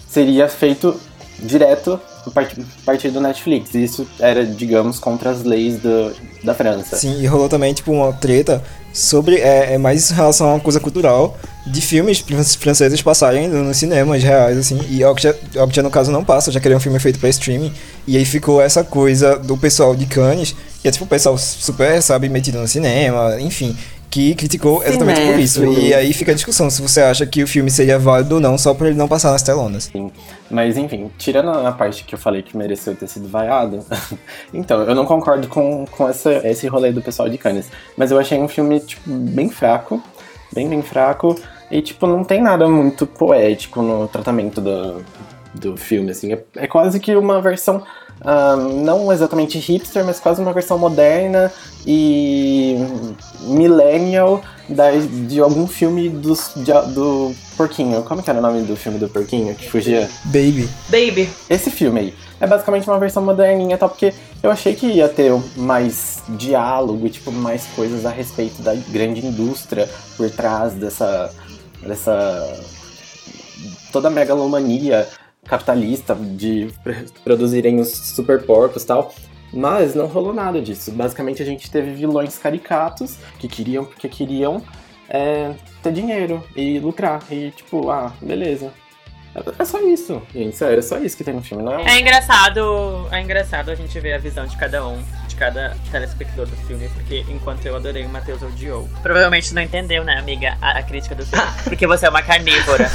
D: seria feito direto a part- a partir do Netflix. E isso era, digamos, contra as leis do, da França.
G: Sim, e rolou também, tipo, uma treta sobre. É, é mais em relação a uma coisa cultural de filmes fran- franceses passarem no- nos cinemas reais, assim. E Okja, Okja, no caso, não passa, já que ele é um filme feito pra streaming. E aí ficou essa coisa do pessoal de Cannes, que é tipo o pessoal super, sabe, metido no cinema, enfim. Que criticou exatamente por isso. E aí fica a discussão se você acha que o filme seria válido ou não, só por ele não passar nas telonas.
D: Sim. Mas enfim, tirando a parte que eu falei que mereceu ter sido vaiado, então, eu não concordo com, com essa, esse rolê do pessoal de Cannes. Mas eu achei um filme, tipo, bem fraco. bem, bem fraco. E, tipo, não tem nada muito poético no tratamento do, do filme, assim. É, é quase que uma versão, não exatamente hipster, mas quase uma versão moderna e millennial da, de algum filme dos, de- do Porquinho. Como que era o nome do filme do Porquinho que fugia?
G: Baby.
E: Baby.
D: Esse filme aí. É basicamente uma versão moderninha, tal, porque eu achei que ia ter mais diálogo e, tipo, mais coisas a respeito da grande indústria por trás dessa. dessa. toda a megalomania capitalista de pr- produzirem os super porcos e tal. Mas não rolou nada disso. Basicamente a gente teve vilões caricatos que queriam porque queriam é, ter dinheiro e lucrar. E tipo, ah, beleza. É- É só isso, gente. Sério, é só isso que tem no filme, não é?
F: É engraçado, é engraçado a gente ver a visão de cada um, de cada telespectador do filme, porque enquanto eu adorei, o Matheus odiou. Provavelmente não entendeu, né, amiga, a, a crítica do filme, porque você é uma carnívora.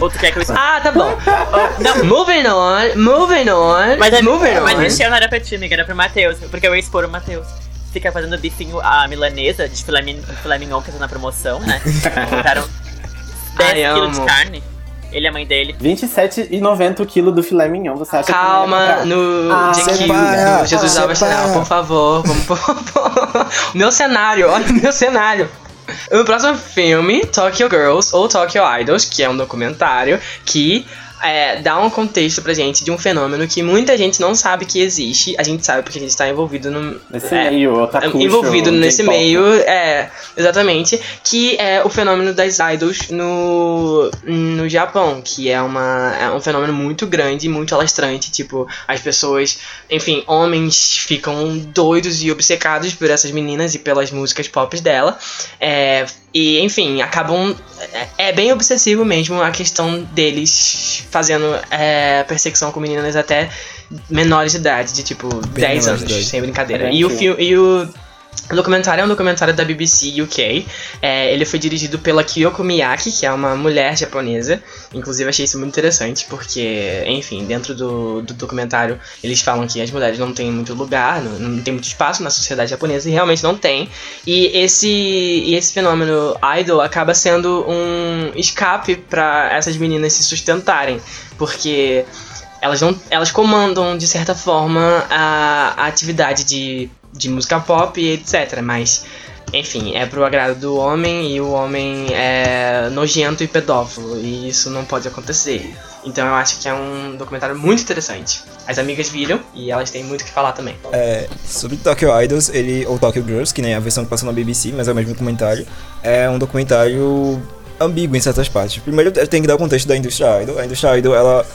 F: Ou tu quer que eu?
E: Ah, tá bom.
F: Não,
E: Moving on, moving on,
F: mas,
E: moving
F: mas
E: on.
F: Michel não era pra ti, amiga, era pro Matheus, porque eu ia expor o Matheus. Fica fazendo bifinho a milanesa de filé, filé mignon que tá na promoção, né? Botaram 10
E: Ai,
F: quilos de carne. Ele e a mãe dele.
D: 27,90 o quilo do filé mignon. Você acha que não ia
E: Calma
D: comprar?
E: no
D: Ah,
E: JQ,
G: separa,
E: no Jesus Alves. Chanel, por favor. Vamos, por favor. Meu cenário, olha o meu cenário. O próximo filme, Tokyo Girls ou Tokyo Idols, que é um documentário que é, dá um contexto pra gente de um fenômeno que muita gente não sabe que existe. A gente sabe porque a gente tá envolvido no.
D: Nesse
E: é,
D: meio, otaku.
E: envolvido nesse meio, é, exatamente, que é o fenômeno das idols no, no Japão, que é, uma, é um fenômeno muito grande, muito alastrante, tipo, as pessoas, enfim, homens ficam doidos e obcecados por essas meninas e pelas músicas pop dela, é, e, enfim, acabam. É, é bem obsessivo mesmo a questão deles fazendo é, perseguição com meninas até menores de idade, de tipo 10
G: menores de
E: anos,
G: idade.
E: sem brincadeira.
D: É,
E: E o. E o o documentário é um documentário da BBC UK. É, ele foi dirigido pela Kyoko Miyake, que é uma mulher japonesa. Inclusive, achei isso muito interessante, porque, enfim, dentro do, do documentário eles falam que as mulheres não têm muito lugar, não, não tem muito espaço na sociedade japonesa, e realmente não tem. E esse, e esse fenômeno idol acaba sendo um escape para essas meninas se sustentarem, porque elas não elas comandam de certa forma a, a atividade de, de música pop e etc mas enfim é pro agrado do homem e o homem é nojento e pedófilo e isso não pode acontecer então eu acho que é um documentário muito interessante as amigas viram e elas têm muito o que falar também
G: É, sobre Tokyo Idols, ele, ou Tokyo Girls, que nem a versão que passou na BBC, mas é o mesmo documentário, é um documentário ambíguo em certas partes. Primeiro tem que dar o contexto da indústria idol. A indústria idol, ela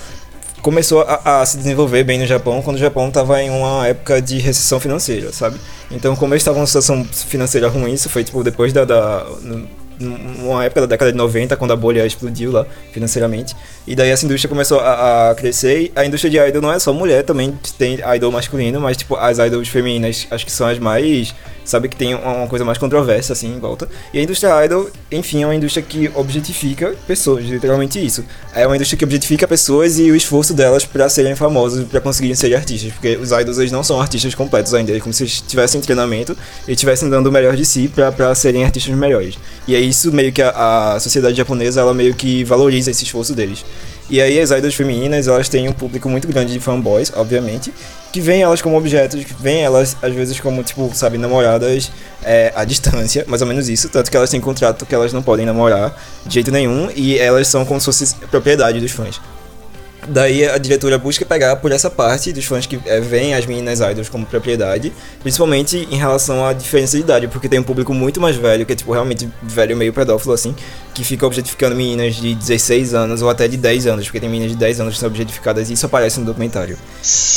G: começou a, a se desenvolver bem no Japão quando o Japão estava em uma época de recessão financeira, sabe? Então, como eles estavam numa situação financeira ruim, isso foi tipo depois da. da numa época da década de 90, quando a bolha explodiu lá financeiramente. E daí essa indústria começou a, a crescer. A indústria de idol não é só mulher, também tem idol masculino, mas tipo, as idols femininas acho que são as mais. Sabe que tem uma uma coisa mais controversa assim em volta. E a indústria idol, enfim, é uma indústria que objetifica pessoas, literalmente isso. É uma indústria que objetifica pessoas e o esforço delas pra serem famosas, pra conseguirem ser artistas. Porque os idols eles não são artistas completos ainda, é como se eles tivessem treinamento e estivessem dando o melhor de si pra serem artistas melhores. E é isso meio que a, a sociedade japonesa, ela meio que valoriza esse esforço deles. E aí as idols femininas, elas têm um público muito grande de fanboys, obviamente, que veem elas como objetos, que veem elas às vezes como, tipo, sabe, namoradas é, à distância, mais ou menos isso, tanto que elas têm contrato que elas não podem namorar de jeito nenhum, e elas são como se fosse propriedade dos fãs. Daí a diretora busca pegar por essa parte dos fãs que é, veem as meninas idols como propriedade, principalmente em relação à diferença de idade, porque tem um público muito mais velho, que é tipo realmente velho meio pedófilo assim, que fica objetificando meninas de 16 anos ou até de 10 anos, porque tem meninas de 10 anos que são objetificadas e isso aparece no documentário.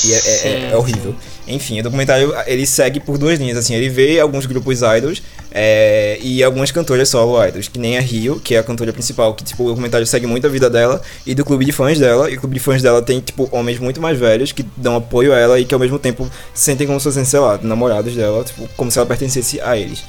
G: E é, é- é- é horrível. Enfim, o documentário ele segue por duas linhas, assim, ele vê alguns grupos idols é, e algumas cantoras solo idols, que nem a Rio, que é a cantora principal, que tipo, o documentário segue muito a vida dela e do clube de fãs dela, e o clube de fãs dela tem, tipo, homens muito mais velhos que dão apoio a ela e que ao mesmo tempo se sentem como se fossem, sei lá, namorados dela, tipo, como se ela pertencesse a eles.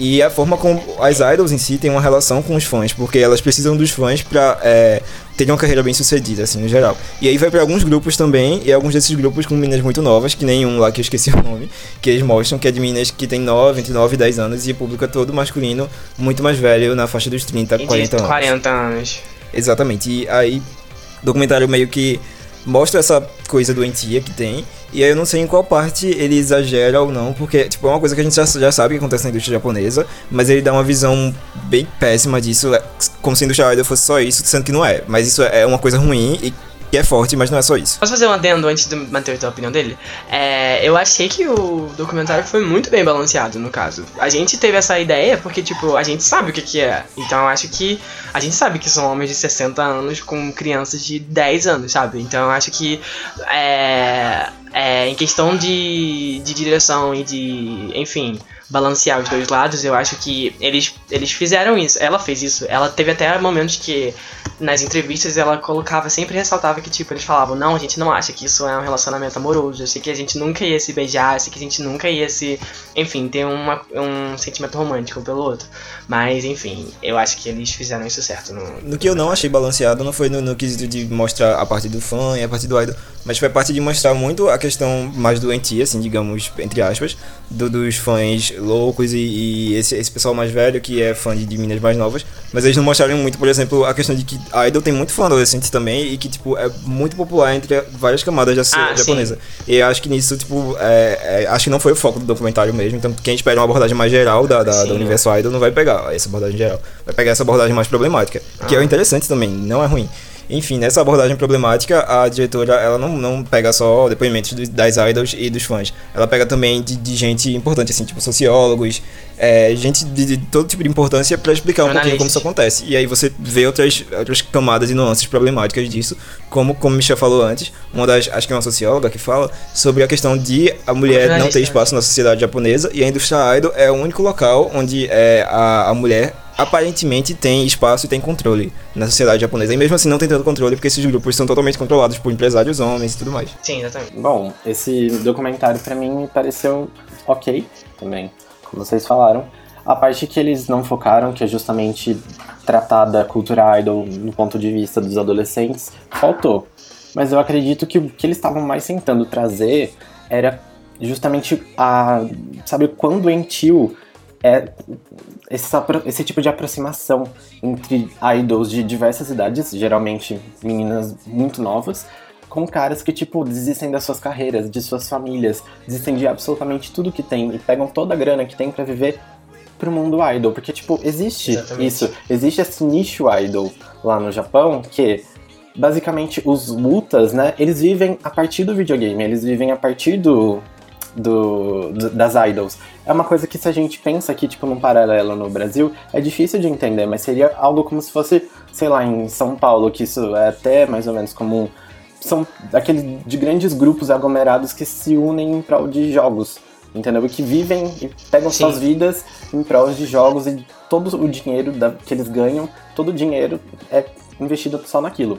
G: E a forma como as idols em si têm uma relação com os fãs, porque elas precisam dos fãs pra é, terem uma carreira bem sucedida, assim, no geral. E aí vai pra alguns grupos também, e alguns desses grupos com meninas muito novas, que nem um lá que eu esqueci o nome, que eles mostram que é de meninas que tem 9, entre 9 e 10 anos, e público é todo masculino, muito mais velho, na faixa dos 30,
E: E de
G: 40 anos.
E: 40 anos.
G: Exatamente. E aí, documentário meio que mostra essa coisa doentia que tem. E aí eu não sei em qual parte ele exagera ou não, porque tipo, é uma coisa que a gente já, já sabe que acontece na indústria japonesa, mas ele dá uma visão bem péssima disso, é, como se a indústria idol fosse só isso, sendo que não é. Mas isso é uma coisa ruim e que é forte, mas não é só isso.
E: Posso fazer um adendo antes Matheus dar a opinião dele? É, eu achei que o documentário foi muito bem balanceado, no caso. A gente teve essa ideia porque, tipo, a gente sabe o que, que é. Então eu acho que a gente sabe que são homens de 60 anos com crianças de 10 anos, sabe? Então eu acho que é, é, em questão de, de direção e de, enfim, balancear os dois lados, eu acho que eles, eles fizeram isso. Ela fez isso. Ela teve até momentos que nas entrevistas ela colocava, sempre ressaltava que, tipo, eles falavam, não, a gente não acha que isso é um relacionamento amoroso, eu sei que a gente nunca ia se beijar, eu sei que a gente nunca ia se, enfim, ter uma, um sentimento romântico pelo outro. Mas, enfim, eu acho que eles fizeram isso certo. No...
G: No que eu não achei balanceado não foi no, no quesito de mostrar a parte do fã e a parte do idol, mas foi a parte de mostrar muito a questão mais doentia, assim, digamos, entre aspas, do- dos fãs loucos e, e esse, esse pessoal mais velho que é fã de, de meninas mais novas. Mas eles não mostraram muito, por exemplo, a questão de que a idol tem muito fã adolescente também e que, tipo, é muito popular entre várias camadas da
E: Ah, sim.
G: japonesa. E eu acho que nisso, tipo, é, é, acho que não foi o foco do documentário mesmo. Então, quem espera uma abordagem mais geral da, da,
E: Sim.
G: do universo idol não vai pegar essa abordagem geral. Vai pegar essa abordagem mais problemática. Que é interessante também, não é ruim. Enfim, nessa abordagem problemática, a diretora ela não, não pega só depoimentos do- das idols e dos fãs. Ela pega também de, de gente importante, assim, tipo sociólogos, é, gente de, de todo tipo de importância pra explicar um pouquinho como isso acontece. E aí você vê outras, outras camadas e nuances problemáticas disso, como, como Michel falou antes, uma das, acho que é uma socióloga que fala sobre a questão de a mulher não ter espaço na sociedade japonesa e a indústria idol é o único local onde é, a, a mulher aparentemente tem espaço e tem controle na sociedade japonesa. E mesmo assim não tem tanto controle porque esses grupos são totalmente controlados por empresários homens e tudo mais.
E: Sim, exatamente.
D: Bom, esse documentário pra mim me pareceu ok também, como vocês falaram. A parte que eles não focaram, que é justamente tratar da cultura idol no ponto de vista dos adolescentes, faltou. Mas eu acredito que o que eles estavam mais tentando trazer era justamente a. Sabe, o quão doentio é esse, apro- esse tipo de aproximação entre idols de diversas idades, geralmente meninas muito novas, com caras que, tipo, desistem das suas carreiras, de suas famílias, desistem de absolutamente tudo que tem e pegam toda a grana que tem pra viver pro mundo idol. Porque, tipo, existe
E: Exatamente.
D: isso. Existe esse nicho idol lá no Japão que. Basicamente, os lutas, né? Eles vivem a partir do videogame, eles vivem a partir do, do, do- das idols. É uma coisa que se a gente pensa aqui, tipo, num paralelo no Brasil, é difícil de entender, mas seria algo como se fosse, sei lá, em São Paulo, que isso é até mais ou menos comum. São aqueles de grandes grupos aglomerados que se unem em prol de jogos, entendeu? E que vivem e pegam
E: Sim.
D: suas vidas em prol de jogos e todo o dinheiro da- que eles ganham, todo o dinheiro é investido só naquilo.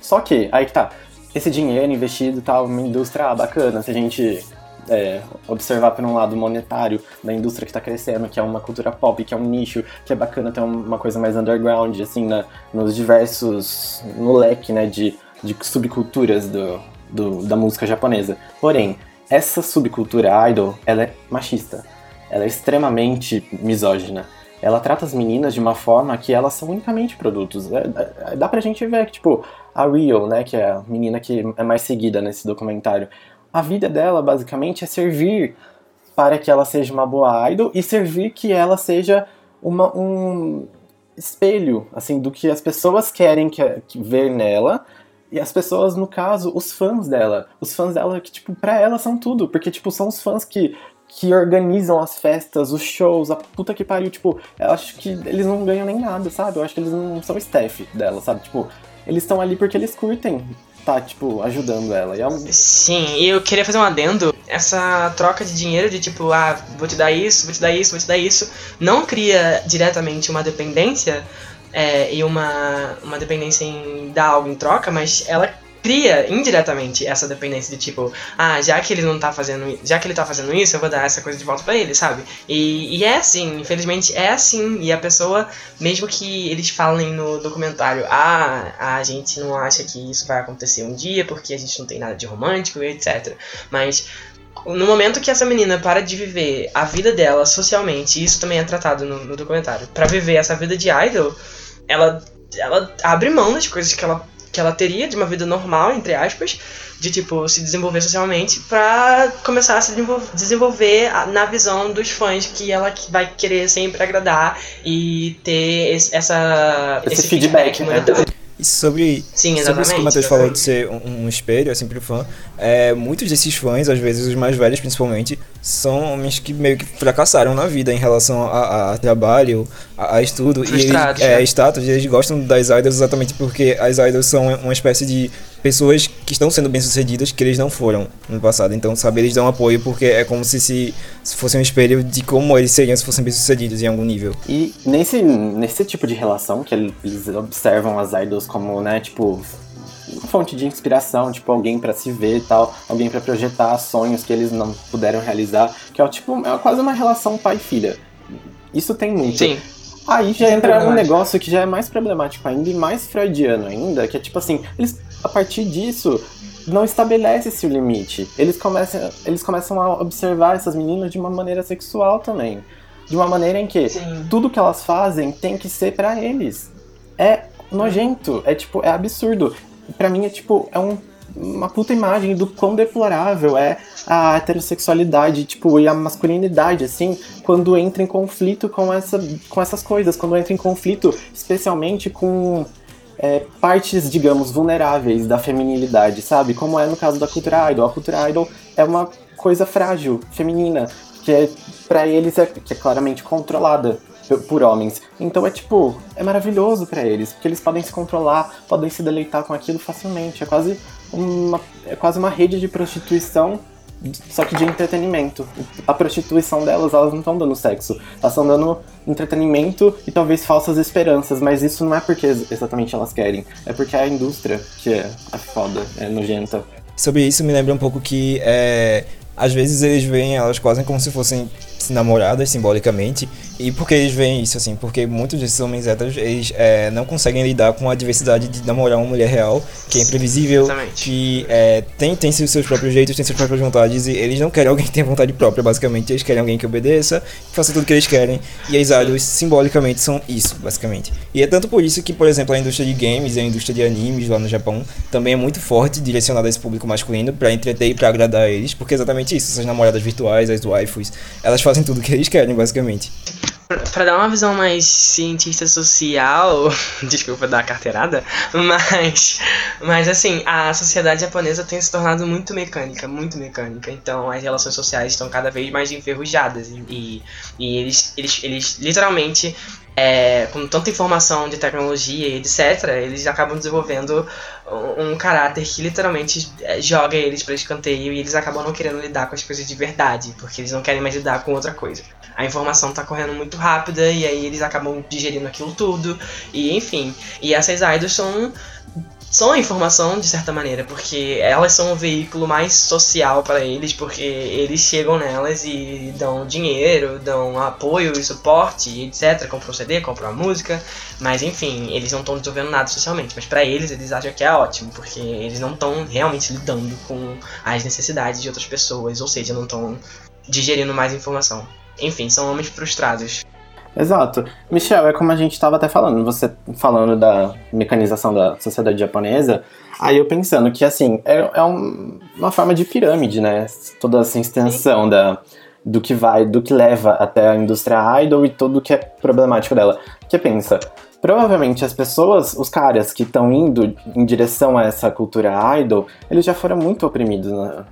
D: Só que, aí que tá, esse dinheiro investido e tal, uma indústria ah, bacana, se a gente é, observar por um lado monetário da indústria que tá crescendo, que é uma cultura pop, que é um nicho, que é bacana ter uma coisa mais underground, assim, na, nos diversos, no leque, né, de, de subculturas do, do- da música japonesa. Porém, essa subcultura idol, ela é machista, ela é extremamente misógina. Ela trata as meninas de uma forma que elas são unicamente produtos. É, é, dá pra gente ver que, tipo, a Rio, né, que é a menina que é mais seguida nesse documentário, a vida dela basicamente é servir para que ela seja uma boa idol e servir que ela seja uma, um espelho, assim, do que as pessoas querem que, que ver nela. E as pessoas, no caso, os fãs dela. Os fãs dela que, tipo, pra ela são tudo. Porque, tipo, são os fãs que, que organizam as festas, os shows, a puta que pariu. Tipo, eu acho que eles não ganham nem nada, sabe? Eu acho que eles não são staff dela, sabe? Tipo, eles estão ali porque eles curtem tá, tipo, ajudando ela. E é um,
E: Sim, e eu queria fazer um adendo. Essa troca de dinheiro de tipo, ah, vou te dar isso, vou te dar isso, vou te dar isso, não cria diretamente uma dependência é, e uma, uma dependência em dar algo em troca, mas ela cria indiretamente essa dependência de tipo, ah, já que ele não tá fazendo, já que ele tá fazendo isso, eu vou dar essa coisa de volta pra ele, sabe? E, e é assim, infelizmente é assim, e a pessoa, mesmo que eles falem no documentário, ah, a gente não acha que isso vai acontecer um dia porque a gente não tem nada de romântico e etc. Mas no momento que essa menina para de viver a vida dela socialmente, isso também é tratado no, no documentário, pra viver essa vida de idol, ela, ela abre mão das coisas que ela, que ela teria de uma vida normal, entre aspas, de tipo se desenvolver socialmente, pra começar a se desenvol- desenvolver na visão dos fãs que ela vai querer sempre agradar e ter esse, essa,
D: Esse feedback, né?
E: monetário.
G: E sobre,
E: Sim,
G: sobre isso que o Matheus falou de ser um, um espelho, assim, pro fã, é, muitos desses fãs, às vezes os mais velhos principalmente, são homens que meio que fracassaram na vida em relação a, a trabalho, a, estudo e eles, é,
E: né?
G: status. Eles gostam das idols exatamente porque as idols são uma espécie de pessoas que estão sendo bem-sucedidas que eles não foram no passado. Então, sabe, eles dão apoio porque é como se, se, se fosse um espelho de como eles seriam se fossem bem-sucedidos em algum nível.
D: E nesse, nesse tipo de relação que eles observam as idols como, né, tipo, uma fonte de inspiração, tipo, alguém pra se ver e tal, alguém pra projetar sonhos que eles não puderam realizar, que é o tipo, é quase uma relação pai e filha. Isso tem muito.
E: Sim.
D: Aí já
E: é
D: entra um negócio que já é mais problemático ainda e mais freudiano ainda, que é tipo assim, eles a partir disso não estabelece-se o limite. Eles começam, eles começam a observar essas meninas de uma maneira sexual também. De uma maneira em que
E: Sim.
D: tudo que elas fazem tem que ser pra eles. É nojento, é tipo, é absurdo. Pra mim é tipo, é um, uma puta imagem do quão deplorável é a heterossexualidade, tipo, e a masculinidade, assim, quando entra em conflito com, essa, com essas coisas, quando entra em conflito especialmente com é, partes, digamos, vulneráveis da feminilidade, sabe? Como é no caso da cultura idol. A cultura idol é uma coisa frágil, feminina, que é, pra eles é, que é claramente controlada por homens. Então é tipo, é maravilhoso pra eles, porque eles podem se controlar, podem se deleitar com aquilo facilmente. É quase uma, é quase uma rede de prostituição só que de entretenimento. A prostituição delas, elas não estão dando sexo, elas estão dando entretenimento e talvez falsas esperanças, mas isso não é porque ex- exatamente elas querem, é porque a indústria que é, é foda, é nojenta.
G: Sobre isso me lembra um pouco que é, às vezes eles veem elas quase como se fossem namoradas simbolicamente. E por que eles veem isso assim? Porque muitos desses homens héteros eles é, não conseguem lidar com a diversidade de namorar uma mulher real, que é imprevisível,
E: Exatamente.
G: que é, tem, tem seus próprios jeitos, tem suas próprias vontades, e eles não querem alguém que tenha vontade própria, basicamente. Eles querem alguém que obedeça, que faça tudo que eles querem. E as idols simbolicamente são isso, basicamente. E é tanto por isso que, por exemplo, a indústria de games e a indústria de animes lá no Japão também é muito forte, direcionada a esse público masculino pra entreter e pra agradar eles, porque é exatamente isso. Essas namoradas virtuais, as waifus, elas fazem tudo que eles querem, basicamente.
E: Pra dar uma visão mais cientista social, desculpa dar a carteirada, mas, mas assim, a sociedade japonesa tem se tornado muito mecânica, muito mecânica. Então as relações sociais estão cada vez mais enferrujadas e, e eles, eles, eles literalmente, é, com tanta informação de tecnologia e etc., eles acabam desenvolvendo um, caráter que literalmente é, joga eles pra escanteio e eles acabam não querendo lidar com as coisas de verdade, porque eles não querem mais lidar com outra coisa a informação tá correndo muito rápida e aí eles acabam digerindo aquilo tudo e enfim e essas idols são são a informação de certa maneira porque elas são o veículo mais social para eles porque eles chegam nelas e dão dinheiro dão apoio e suporte etc compram CD compram a música mas enfim eles não estão desenvolvendo nada socialmente mas para eles eles acham que é ótimo porque eles não estão realmente lidando com as necessidades de outras pessoas ou seja não estão digerindo mais informação enfim, são homens frustrados.
D: Exato. Michel, é como a gente estava até falando, você falando da mecanização da sociedade japonesa, aí eu pensando que, assim, é, é um- uma forma de pirâmide, né? Toda essa extensão da, do que vai, do que leva até a indústria idol e tudo que é problemático dela. Porque pensa, provavelmente as pessoas, os caras que estão indo em direção a essa cultura idol, eles já foram muito oprimidos, né?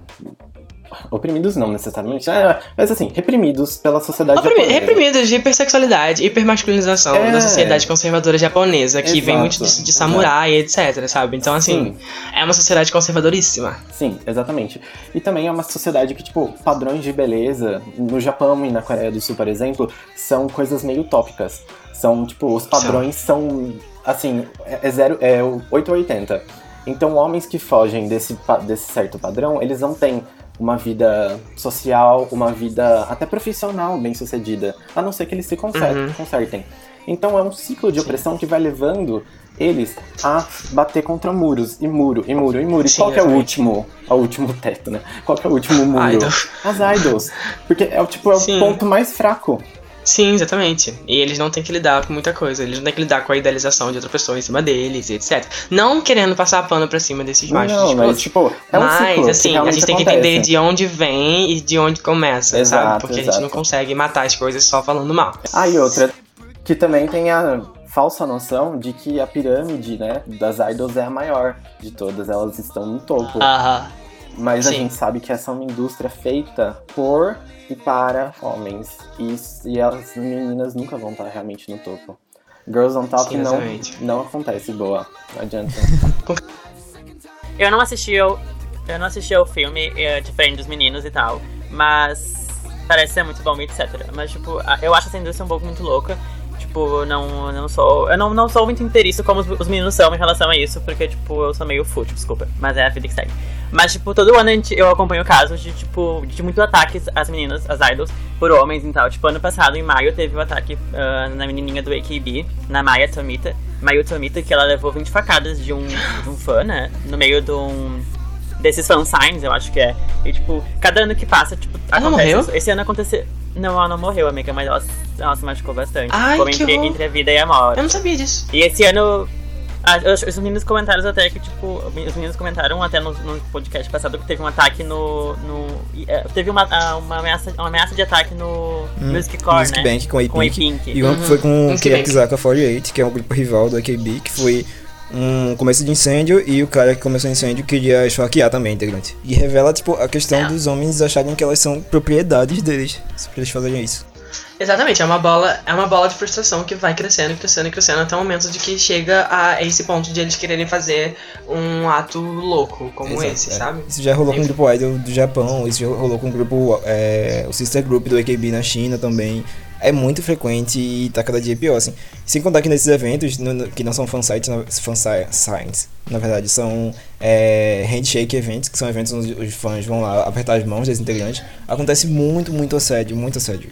D: Oprimidos não necessariamente, é, mas assim, reprimidos pela sociedade
E: Oprimi-
D: japonesa.
E: Reprimidos de hipersexualidade, hipermasculinização
D: É.
E: da sociedade conservadora japonesa, que vem
D: Exato,
E: muito de, de samurai, etc, sabe? Então, assim, é uma sociedade conservadoríssima.
D: Sim, exatamente. E também é uma sociedade que, tipo, padrões de beleza, no Japão e na Coreia do Sul, por exemplo, são coisas meio utópicas. São, tipo, os padrões são, assim, é, é zero, é o 8 ou 80. Então, homens que fogem desse, desse certo padrão, eles não têm uma vida social, uma vida até profissional bem sucedida, a não ser que eles se
E: Uhum.
D: consertem. Então, é um ciclo de opressão que vai levando eles a bater contra muros, e muro, e muro, e muro. E
E: Sim,
D: qual que é o último, o último teto, né? Qual que é o último muro?
E: Idol.
D: As idols. Porque é o tipo, é o
E: Sim.
D: ponto mais fraco.
E: Sim, exatamente. E eles não têm que lidar com muita coisa. Eles não têm que lidar com a idealização de outra pessoa em cima deles, etc. Não querendo passar pano pra cima desses machos
D: não, mas tipo, é um
E: mas,
D: ciclo que
E: assim, a gente tem que
D: acontece.
E: entender de onde vem e de onde começa,
D: Exato,
E: sabe? Porque a gente não
D: exato.
E: consegue matar as coisas só falando mal.
D: Ah, e outra, que também tem a falsa noção de que a pirâmide, né, das idols é a maior de todas, elas estão no topo.
E: Aham.
D: Mas a
E: sim.
D: gente sabe que essa é uma indústria feita por e para homens. E, e as meninas nunca vão estar realmente no topo. Girls on Top
E: Sim,
D: não,
E: exatamente.
D: não acontece, boa. Não adianta.
F: Eu não assisti ao, eu não assisti ao filme, é, diferente dos meninos e tal, mas parece ser muito bom, etc. Mas, tipo, a- eu acho essa indústria um pouco muito louca. Tipo, não, não sou. Eu não, não sou muito inteiriço como os, os meninos são em relação a isso, porque, tipo, eu sou meio fútil, desculpa. Mas é a vida que segue. Mas, tipo, todo ano eu acompanho casos de, tipo, de muito ataques às meninas, às idols, por homens e tal. Tipo, ano passado, em maio, teve o ataque ah, na menininha do AKB, na Maya Tomita. Mayu Tomita, que ela levou 20 facadas de um, de um fã, né? No meio de um. Desses fansigns, eu acho que é. E, tipo, cada ano que passa, tipo,
E: Ela
F: acontece
E: morreu?
F: Esse ano aconteceu. Não, ela não morreu, amiga, mas ela, ela se machucou bastante.
E: Ai,
F: Como
E: que
F: entre,
E: horror.
F: entre a vida e a morte.
E: Eu não sabia disso.
F: E esse ano. os, os meninos comentaram até que, tipo, os meninos comentaram até no, no podcast passado que teve um ataque no. no eh, teve uma, uma, ameaça, uma ameaça de ataque no Music Core,
G: Music
F: né?
G: Bank com a
F: Com a
G: Pink. E uma que foi com o
E: Music Bank.
G: Kiyakizaka 48, que é um grupo rival do AKB, que foi um começo de incêndio e o cara que começou o incêndio queria esfaquear também a integrante. E revela, tipo, a questão dos homens acharem que elas são propriedades deles, se eles fazerem isso.
E: Exatamente, é uma bola, é uma bola de frustração que vai crescendo, crescendo e crescendo até o momento de que chega a esse ponto de eles quererem fazer um ato louco como
G: Exato,
E: esse,
G: é.
E: sabe?
G: Isso já rolou com o grupo Idol do Japão, isso já rolou com o grupo, é, o Sister Group do AKB na China também. É muito frequente e tá cada dia pior, assim. Sem contar que nesses eventos, no- no- que não são fansites, fansigns, na verdade, são é, handshake events, que são eventos onde os fãs vão lá apertar as mãos dos integrantes. Acontece muito, muito assédio, muito assédio.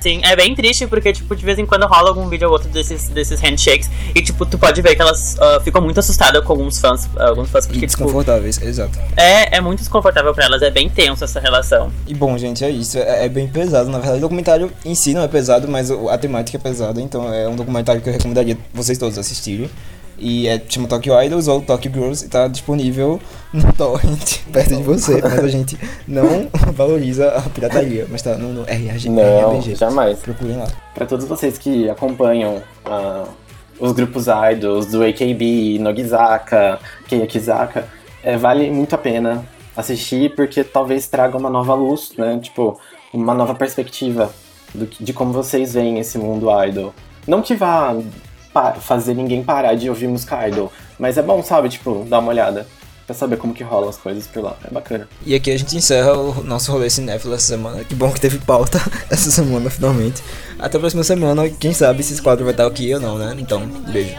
F: Sim, é bem triste porque, tipo, de vez em quando rola algum vídeo ou outro desses, desses handshakes e, tipo, tu pode ver que elas ah, ficam muito assustadas com alguns fãs, alguns fãs, porque, tipo,
G: desconfortáveis, exato.
F: é, é muito desconfortável pra elas, é bem tenso essa relação.
G: E bom, gente, é isso. É, é bem pesado. Na verdade, o documentário em si não é pesado, mas a temática é pesada. Então é um documentário que eu recomendaria vocês todos assistirem. E é, chama Tokyo Idols ou Tokyo Girls e tá disponível no torrent perto de você. Mas a gente não valoriza a pirataria. Mas tá no, no RRG.
D: Não,
G: RRG.
D: jamais.
G: Procurem lá.
D: Pra todos vocês que acompanham ah, os grupos idols do AKB, Nogizaka, Keiyakizaka, é, vale muito a pena assistir porque talvez traga uma nova luz, né? Tipo, uma nova perspectiva do de como vocês veem esse mundo idol. Não que vá fazer ninguém parar de ouvir música idol, mas é bom, sabe? Tipo, dar uma olhada pra saber como que rolam as coisas por lá. É bacana.
G: E aqui a gente encerra o nosso rolê cinéfilo essa semana. Que bom que teve pauta essa semana, finalmente. Até a próxima semana. Quem sabe se esse quadro vai estar aqui ou não, né? Então, beijo.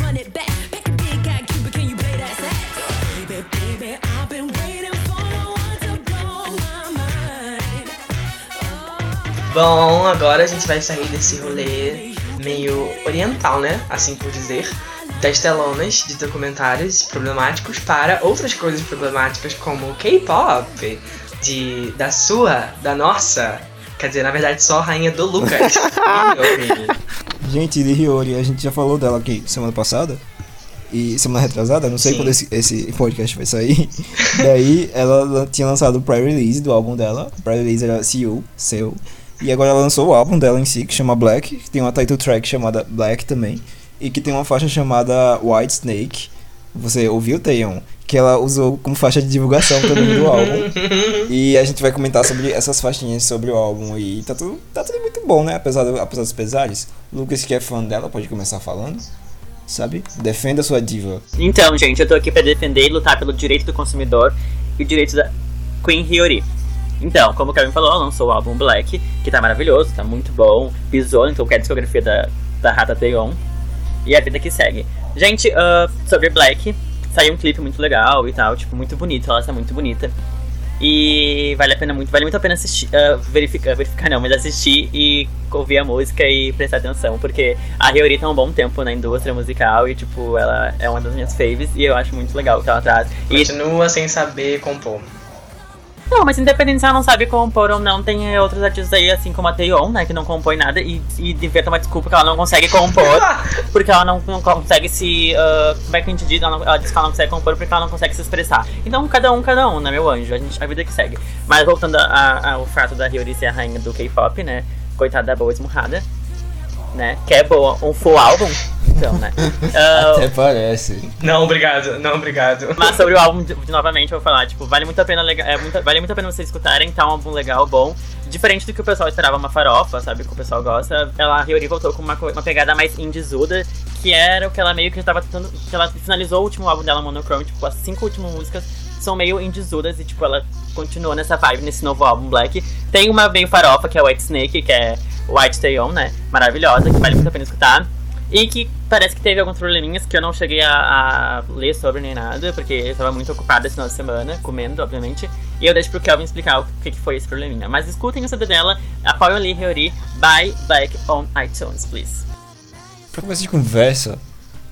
A: Run It back. Back a big guy, Cuba, can you play that sax?
E: Bom, agora a gente vai sair desse rolê meio oriental, né? Assim por dizer. Das telonas de documentários problemáticos para outras coisas problemáticas como o K-pop, de da sua, da nossa, quer dizer, na verdade só a rainha do Lucas.
G: Gente, de Hiyori, a gente já falou dela aqui semana passada. E semana retrasada, não sei
E: Sim.
G: quando esse, esse podcast vai sair. Daí ela tinha lançado o pré-release do álbum dela. O pré-release era Seu, Seu. E agora ela lançou o álbum dela em si, que chama Black. que Tem uma title track chamada Black também. E que tem uma faixa chamada White Snake. Você ouviu, Taeyeon? Que ela usou como faixa de divulgação também do álbum. E a gente vai comentar sobre essas faixinhas sobre o álbum. E tá tudo, tá tudo muito bom, né? Apesar, do- apesar dos pesares. Lucas, que é fã dela, pode começar falando. Sabe? Defenda a sua diva.
F: Então, gente, eu tô aqui pra defender e lutar pelo direito do consumidor e o direito da Queen Hiyori. Então, como o Kevin falou, lançou o álbum Black, que tá maravilhoso, tá muito bom, pisou então a discografia da, da Rata Taeyeon. E a vida que segue. Gente, ah, sobre Black, saiu um clipe muito legal e tal, tipo, muito bonito, ela tá muito bonita. E vale a pena muito, vale muito a pena assistir, ah, verificar, verificar não, mas assistir e ouvir a música e prestar atenção, porque a Ryori tá um bom tempo na indústria musical e, tipo, ela é uma das minhas faves e eu acho muito legal o que ela traz. E
E: Continua sem saber compor.
F: Não, mas independente se ela não sabe compor ou não, tem outros artistas aí, assim como a Taeyeon, né, que não compõe nada e, e inventa uma desculpa que ela não consegue compor, porque ela não, não consegue se. ah, como é que a gente diz? Ela, não- ela diz que ela não consegue compor porque ela não consegue se expressar. Então, cada um, cada um, né, meu anjo? A, gente, a vida que segue. Mas voltando a- a- ao fato da Hyori ser a rainha do K-pop, né, coitada da boa esmurrada, né, que é boa, um full álbum, então, né. Ah,
G: Até parece.
E: Não, obrigado, não, obrigado.
F: mas sobre o álbum, de- novamente, eu vou falar, tipo, vale muito a pena, é muito- vale muito a pena vocês escutarem, tá um álbum legal, bom. Diferente do que o pessoal esperava, uma farofa, sabe, que o pessoal gosta. Ela, a Ryori voltou com uma, uma pegada mais indizuda, que era o que ela meio que já tava tentando, que ela finalizou o último álbum dela, Monochrome, tipo, as cinco últimas músicas são meio indizudas e, tipo, ela continuou nessa vibe nesse novo álbum, Black. Tem uma meio farofa, que é White Snake, que é White Taeyeon, né, maravilhosa, que vale muito a pena escutar. E que parece que teve alguns probleminhas que eu não cheguei a, a ler sobre nem nada, porque eu estava muito ocupada esse final de semana, comendo, obviamente. E eu deixo pro Kelvin explicar o que, que foi esse probleminha. Mas escutem o CD dela, apoiem ali Ryori, buy Black on iTunes, please.
G: Pra começar de conversa,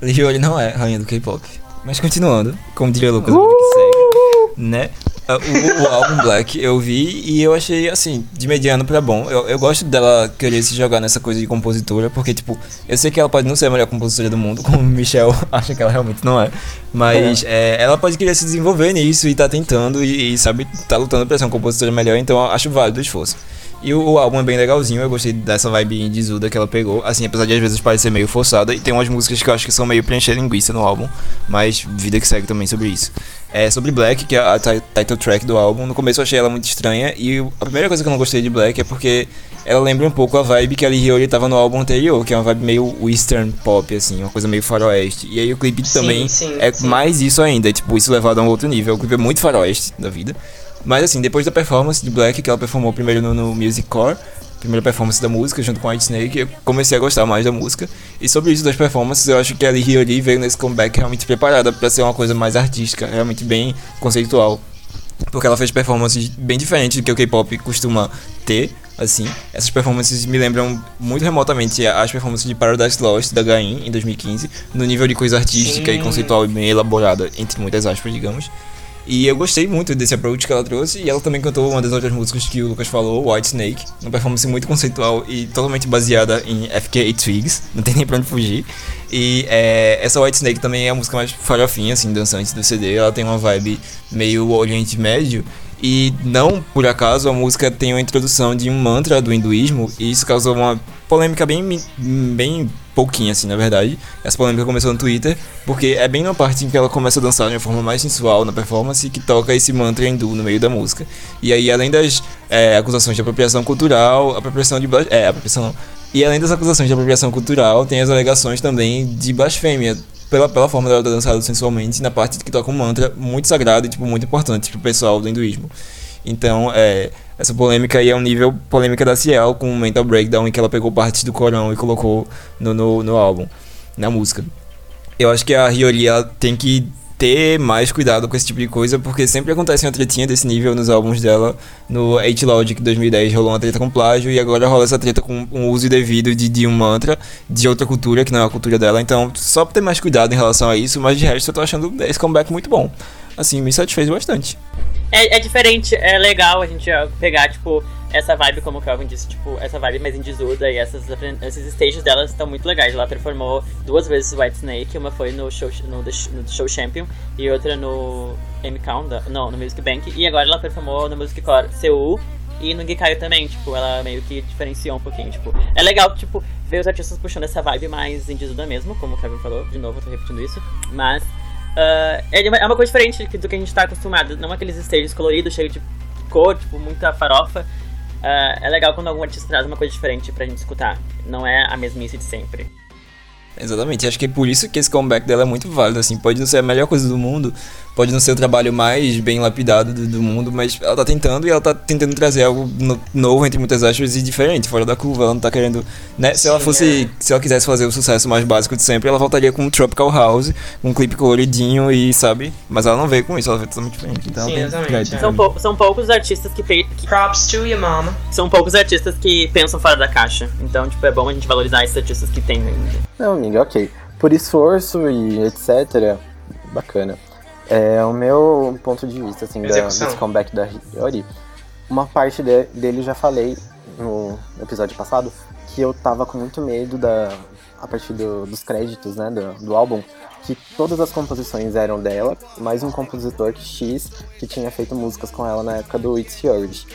G: Ryori não é rainha do K-pop. Mas continuando, como diria Lucas, a vida que segue, né? Ah, O, o álbum Black eu vi e eu achei, assim, de mediano pra bom. Eu, eu gosto dela querer se jogar nessa coisa de compositora, porque, tipo, eu sei que ela pode não ser a melhor compositora do mundo, como o Michel acha que ela realmente não é. Mas é, ela pode querer se desenvolver nisso e tá tentando e, e, sabe, tá lutando pra ser uma compositora melhor, então eu acho válido o esforço. E o, o álbum é bem legalzinho, eu gostei dessa vibe indizuda que ela pegou. Assim, apesar de às vezes parecer meio forçada, e tem umas músicas que eu acho que são meio preencher linguiça no álbum, mas vida que segue também sobre isso. É sobre Black, que é a ti- title track do álbum. No começo eu achei ela muito estranha, e a primeira coisa que eu não gostei de Black é porque ela lembra um pouco a vibe que a Lee Hyori tava no álbum anterior, que é uma vibe meio western pop, assim, uma coisa meio faroeste. E aí o clipe
E: Sim,
G: também
E: sim,
G: é
E: sim.
G: mais isso ainda, tipo, isso levado a um outro nível. O clipe é muito faroeste da vida. Mas assim, depois da performance de Black, que ela performou primeiro no, no Music Core, primeira performance da música junto com White Snake, eu comecei a gostar mais da música. E sobre isso das performances, eu acho que a Hyori veio nesse comeback realmente preparada pra ser uma coisa mais artística, realmente bem conceitual. Porque ela fez performances bem diferentes do que o K-pop costuma ter, assim. Essas performances me lembram muito remotamente as performances de Paradise Lost da Gain em 2015, no nível de coisa artística e
E: Sim.
G: conceitual e bem elaborada, entre muitas aspas, digamos. E eu gostei muito desse approach que ela trouxe. E ela também cantou uma das outras músicas que o Lucas falou, White Snake. Uma performance muito conceitual e totalmente baseada em FK Twigs. Não tem nem pra onde fugir. E é, essa White Snake também é a música mais farofinha, assim, dançante do CD. Ela tem uma vibe meio Oriente Médio. E não por acaso a música tem uma introdução de um mantra do hinduísmo. E isso causou uma polêmica bem, bem pouquinho, assim, na verdade. Essa polêmica começou no Twitter, porque é bem na parte em que ela começa a dançar de uma forma mais sensual na performance que toca esse mantra hindu no meio da música. E aí, além das é, acusações de apropriação cultural, apropriação de. É, apropriação não. E além das acusações de apropriação cultural, tem as alegações também de blasfêmia. Pela, pela forma dela ter dançado sensualmente na parte que toca um mantra muito sagrado e tipo, muito importante pro pessoal do hinduísmo. Então, é, essa polêmica aí é um nível polêmica da Ciel com o Mental Breakdown em que ela pegou partes do Corão e colocou no, no, no álbum, na música. Eu acho que a Ryori ela tem que ter mais cuidado com esse tipo de coisa, porque sempre acontece uma tretinha desse nível nos álbuns dela. No 8 Logic 2010 rolou uma treta com plágio, e agora rola essa treta com um uso indevido de, de um mantra de outra cultura, que não é a cultura dela. Então, só ter mais cuidado em relação a isso, mas de resto eu tô achando esse comeback muito bom. Assim, me satisfez bastante.
F: É, é diferente, é legal a gente pegar, tipo, essa vibe, como o Calvin disse, tipo, essa vibe mais indizuda e essas, esses stages delas estão muito legais. Ela performou duas vezes White Snake, uma foi no show, no, no show Champion e outra no M Countdown, não, no Music Bank. E agora ela performou no Music Core Seul e no Gikayo também, tipo, ela meio que diferenciou um pouquinho, tipo. É legal, tipo, ver os artistas puxando essa vibe mais indizuda mesmo, como o Kevin falou, de novo, eu tô repetindo isso, mas ah, é uma- coisa diferente do que a gente tá acostumado. Não aqueles stages coloridos, cheios de cor, tipo, muita farofa. Ah, é legal quando algum artista traz uma coisa diferente pra gente escutar. Não é a mesmice de sempre.
G: Exatamente, acho que é por isso que esse comeback dela é muito válido, assim, pode não ser a melhor coisa do mundo, Pode não ser o trabalho mais bem lapidado do, do mundo, mas ela tá tentando e ela tá tentando trazer algo no- novo, entre muitas aspas, e diferente, fora da curva. Ela não tá querendo. Né? Se ela fosse. Se ela quisesse fazer o sucesso mais básico de sempre, ela voltaria com um Tropical House, um clipe coloridinho e, sabe? Mas ela não veio com isso, ela veio totalmente diferente. Então
E: Sim,
G: tem
E: exatamente, é.
F: São, pou- são poucos artistas que, que
E: Props to your mama.
F: são poucos artistas que pensam fora da caixa. Então, tipo, é bom a gente valorizar esses artistas que tem ainda.
D: Não, amiga, ok. Por esforço e etc. Bacana. É o meu ponto de vista, assim, da, desse comeback da Hiyori. Uma parte de- dele já falei no episódio passado que eu tava com muito medo da. A partir do- dos créditos, né, do, do álbum, que todas as composições eram dela, mais um compositor que X que tinha feito músicas com ela na época do It's Yours.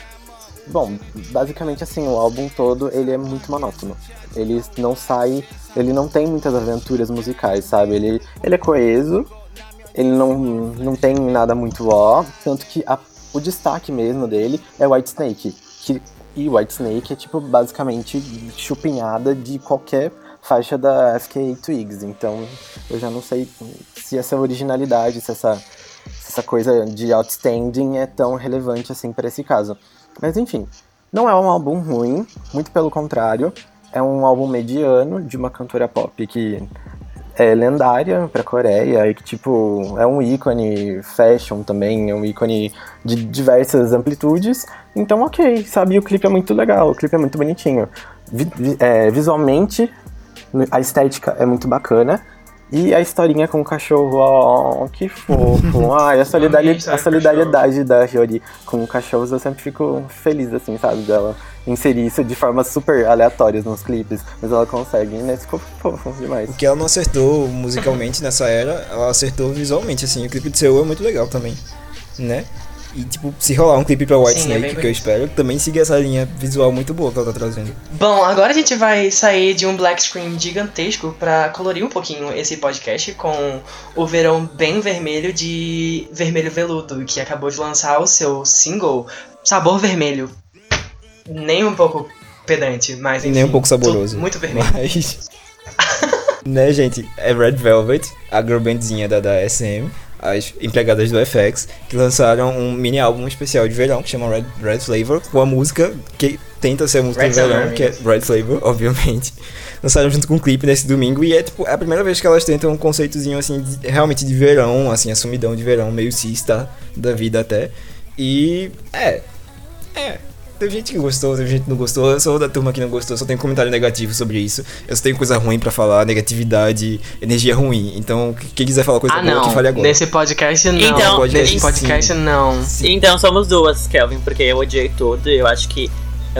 D: Bom, basicamente assim, o álbum todo ele é muito monótono. Ele não sai, ele não tem muitas aventuras musicais, sabe? Ele, ele é coeso, ele não, não tem nada muito ó, tanto que a- o destaque mesmo dele é White Snake. Que, e White Snake é tipo basicamente chupinhada de qualquer faixa da FKA Twigs. Então eu já não sei se essa originalidade, se essa, se essa coisa de outstanding é tão relevante assim para esse caso. Mas enfim, não é um álbum ruim, muito pelo contrário. É um álbum mediano de uma cantora pop que é lendária pra Coreia e que, tipo, é um ícone fashion também, é um ícone de diversas amplitudes. Então, ok, sabe? O clipe é muito legal, o clipe é muito bonitinho. Vi- vi- é, visualmente, a estética é muito bacana. E a historinha com o cachorro, ó, que fofo. Ai, a, solidari-
E: Amei a
D: a solidariedade da Hiyori com cachorros, eu sempre fico feliz, assim, sabe? Dela inserir isso de formas super aleatórias nos clipes. Mas ela consegue, né? Ficou fofo demais.
G: O que ela não acertou musicalmente nessa era, ela acertou visualmente, assim. O clipe de Seul é muito legal também, né? E, tipo, se rolar um clipe pra White
E: Sim, é
G: Snake,
E: bem
G: que eu espero, também seguir essa linha visual muito boa que ela tá trazendo.
E: Bom, agora a gente vai sair de um black screen gigantesco pra colorir um pouquinho esse podcast com o verão bem vermelho de Vermelho Veludo, que acabou de lançar o seu single Sabor Vermelho. Nem um pouco pedante, mas enfim,
G: nem um pouco saboroso.
E: Muito vermelho.
G: Mas. né, gente? É Red Velvet, a girl bandzinha da, da SM, as empregadas do FX, que lançaram um mini álbum especial de verão que chama Red, Red Flavor, com a música que tenta ser a música
E: Red
G: de verão, que é Red Flavor, obviamente. Lançaram junto com o clipe nesse domingo e é tipo é a primeira vez que elas tentam um conceitozinho assim, de- realmente de verão, assim, assumidão de verão, meio cis, tá? Da vida até. E é. É. Teve gente que gostou, teve gente que não gostou. Eu sou da turma que não gostou, só tenho comentário negativo sobre isso. Eu só tenho coisa ruim pra falar, negatividade, energia ruim. Então, quem quiser falar coisa
E: Ah,
G: boa, que
E: não.
G: fale agora.
E: Nesse podcast não.
F: Então,
E: Nesse
G: sim.
E: podcast não.
F: Então somos duas, Kelvin, porque eu odiei tudo e eu acho que.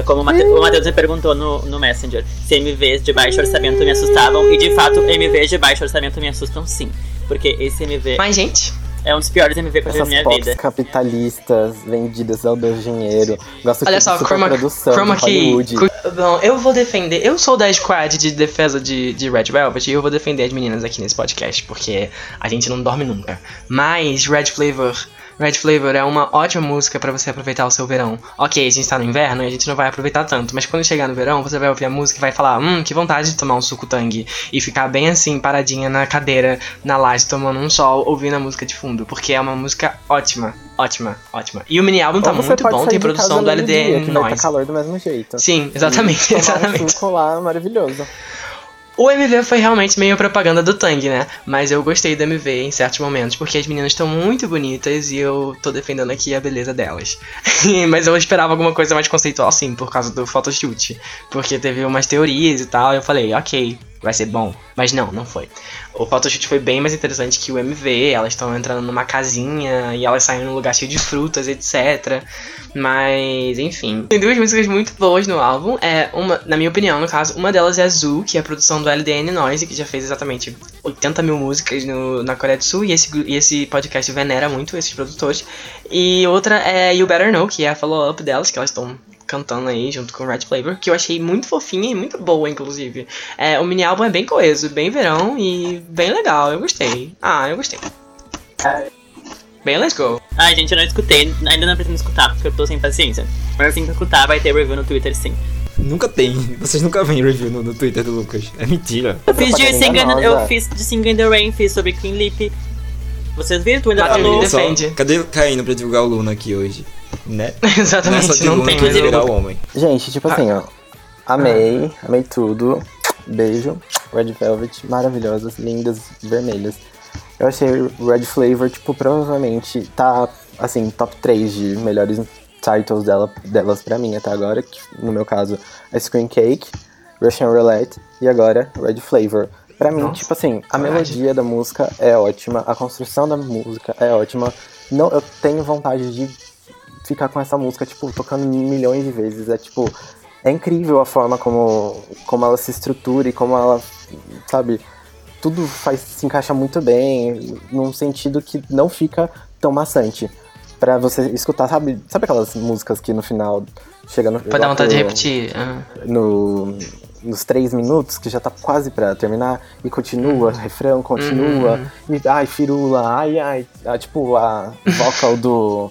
F: Como o Matheus me perguntou no, no Messenger se MVs de baixo orçamento me assustavam. E de fato, MVs de baixo orçamento me assustam sim. Porque esse MV
E: Mas, gente,
F: é um dos piores MV que eu vi na
D: Essas
F: minha
D: pops
F: vida.
D: capitalistas vendidas ao Deus dinheiro. Gosto
E: olha
D: de
E: só, Chroma,
D: produção
E: Chroma
D: de
E: Key.
D: Hollywood.
E: cu- Bom, eu vou defender. Eu sou da squad de defesa de, de Red Velvet e eu vou defender as meninas aqui nesse podcast, porque a gente não dorme nunca. Mas Red Flavor. Red Flavor é uma ótima música pra você aproveitar o seu verão. Ok, a gente tá no inverno e a gente não vai aproveitar tanto, mas quando chegar no verão, você vai ouvir a música e vai falar: Hum, que vontade de tomar um suco tangue. E ficar bem assim, paradinha na cadeira, na laje, tomando um sol, ouvindo a música de fundo. Porque é uma música ótima, ótima, ótima. E o mini álbum tá muito bom, tem produção do LDN Noise.
D: tá calor do mesmo jeito.
E: Sim, exatamente,
D: um
E: exatamente.
D: suco lá maravilhoso.
E: O MV foi realmente meio propaganda do Tang, né? Mas eu gostei do MV em certos momentos, porque as meninas estão muito bonitas e eu tô defendendo aqui a beleza delas. Mas eu esperava alguma coisa mais conceitual, sim, por causa do photoshoot. Porque teve umas teorias e tal, e eu falei, ok, vai ser bom. Mas não, não foi. O photoshoot foi bem mais interessante que o MV, elas estão entrando numa casinha e elas saem num lugar cheio de frutas, etc. Mas, enfim. Tem duas músicas muito boas no álbum. É uma, na minha opinião, no caso, uma delas é Azul, que é a produção do LDN Noise, que já fez exatamente 80 mil músicas no, na Coreia do Sul, e esse, e esse podcast venera muito esses produtores. E outra é You Better Know, que é a follow-up delas, que elas estão cantando aí junto com o Red Flavor, que eu achei muito fofinha e muito boa, inclusive. É, o mini álbum é bem coeso, bem verão e bem legal, eu gostei. Ah, eu gostei. Bem, let's go.
F: Ai, gente, eu não escutei, ainda não pretendo escutar, porque eu tô sem paciência. Mas assim que eu escutar, vai ter review no Twitter sim.
G: Nunca tem. Vocês nunca veem review no, no Twitter do Lucas. É mentira.
F: Eu fiz de Sing in,
D: enganosa.
F: eu fiz de Sing in the Rain, fiz sobre Queen Lip. Vocês viram? Tu ainda falou.
G: Cadê Caíno pra divulgar o Luna aqui hoje? Né?
E: Exatamente, não tem
G: que vai
E: mais
G: o homem.
D: Gente, tipo assim, ó. Amei, amei tudo. Beijo. Red Velvet, maravilhosas, lindas, vermelhas. Eu achei Red Flavor, tipo, provavelmente tá, assim, top 3 de melhores titles dela, delas pra mim até agora. Que, no meu caso, a Screen Cake, Russian Roulette e agora Red Flavor. Pra mim,
E: Nossa,
D: tipo assim, a
E: coragem.
D: melodia da música é ótima, a construção da música é ótima. Não, eu tenho vontade de ficar com essa música, tipo, tocando milhões de vezes. É tipo, é incrível a forma como, como ela se estrutura e como ela, sabe, tudo faz, se encaixa muito bem, num sentido que não fica tão maçante. Pra você escutar, sabe, sabe aquelas músicas que no final chega no.
E: Pra dar vontade de repetir. ah.
D: no, nos três minutos, que já tá quase pra terminar, e continua, refrão, continua, e ai, firula, ai, ai, ah, tipo a vocal do,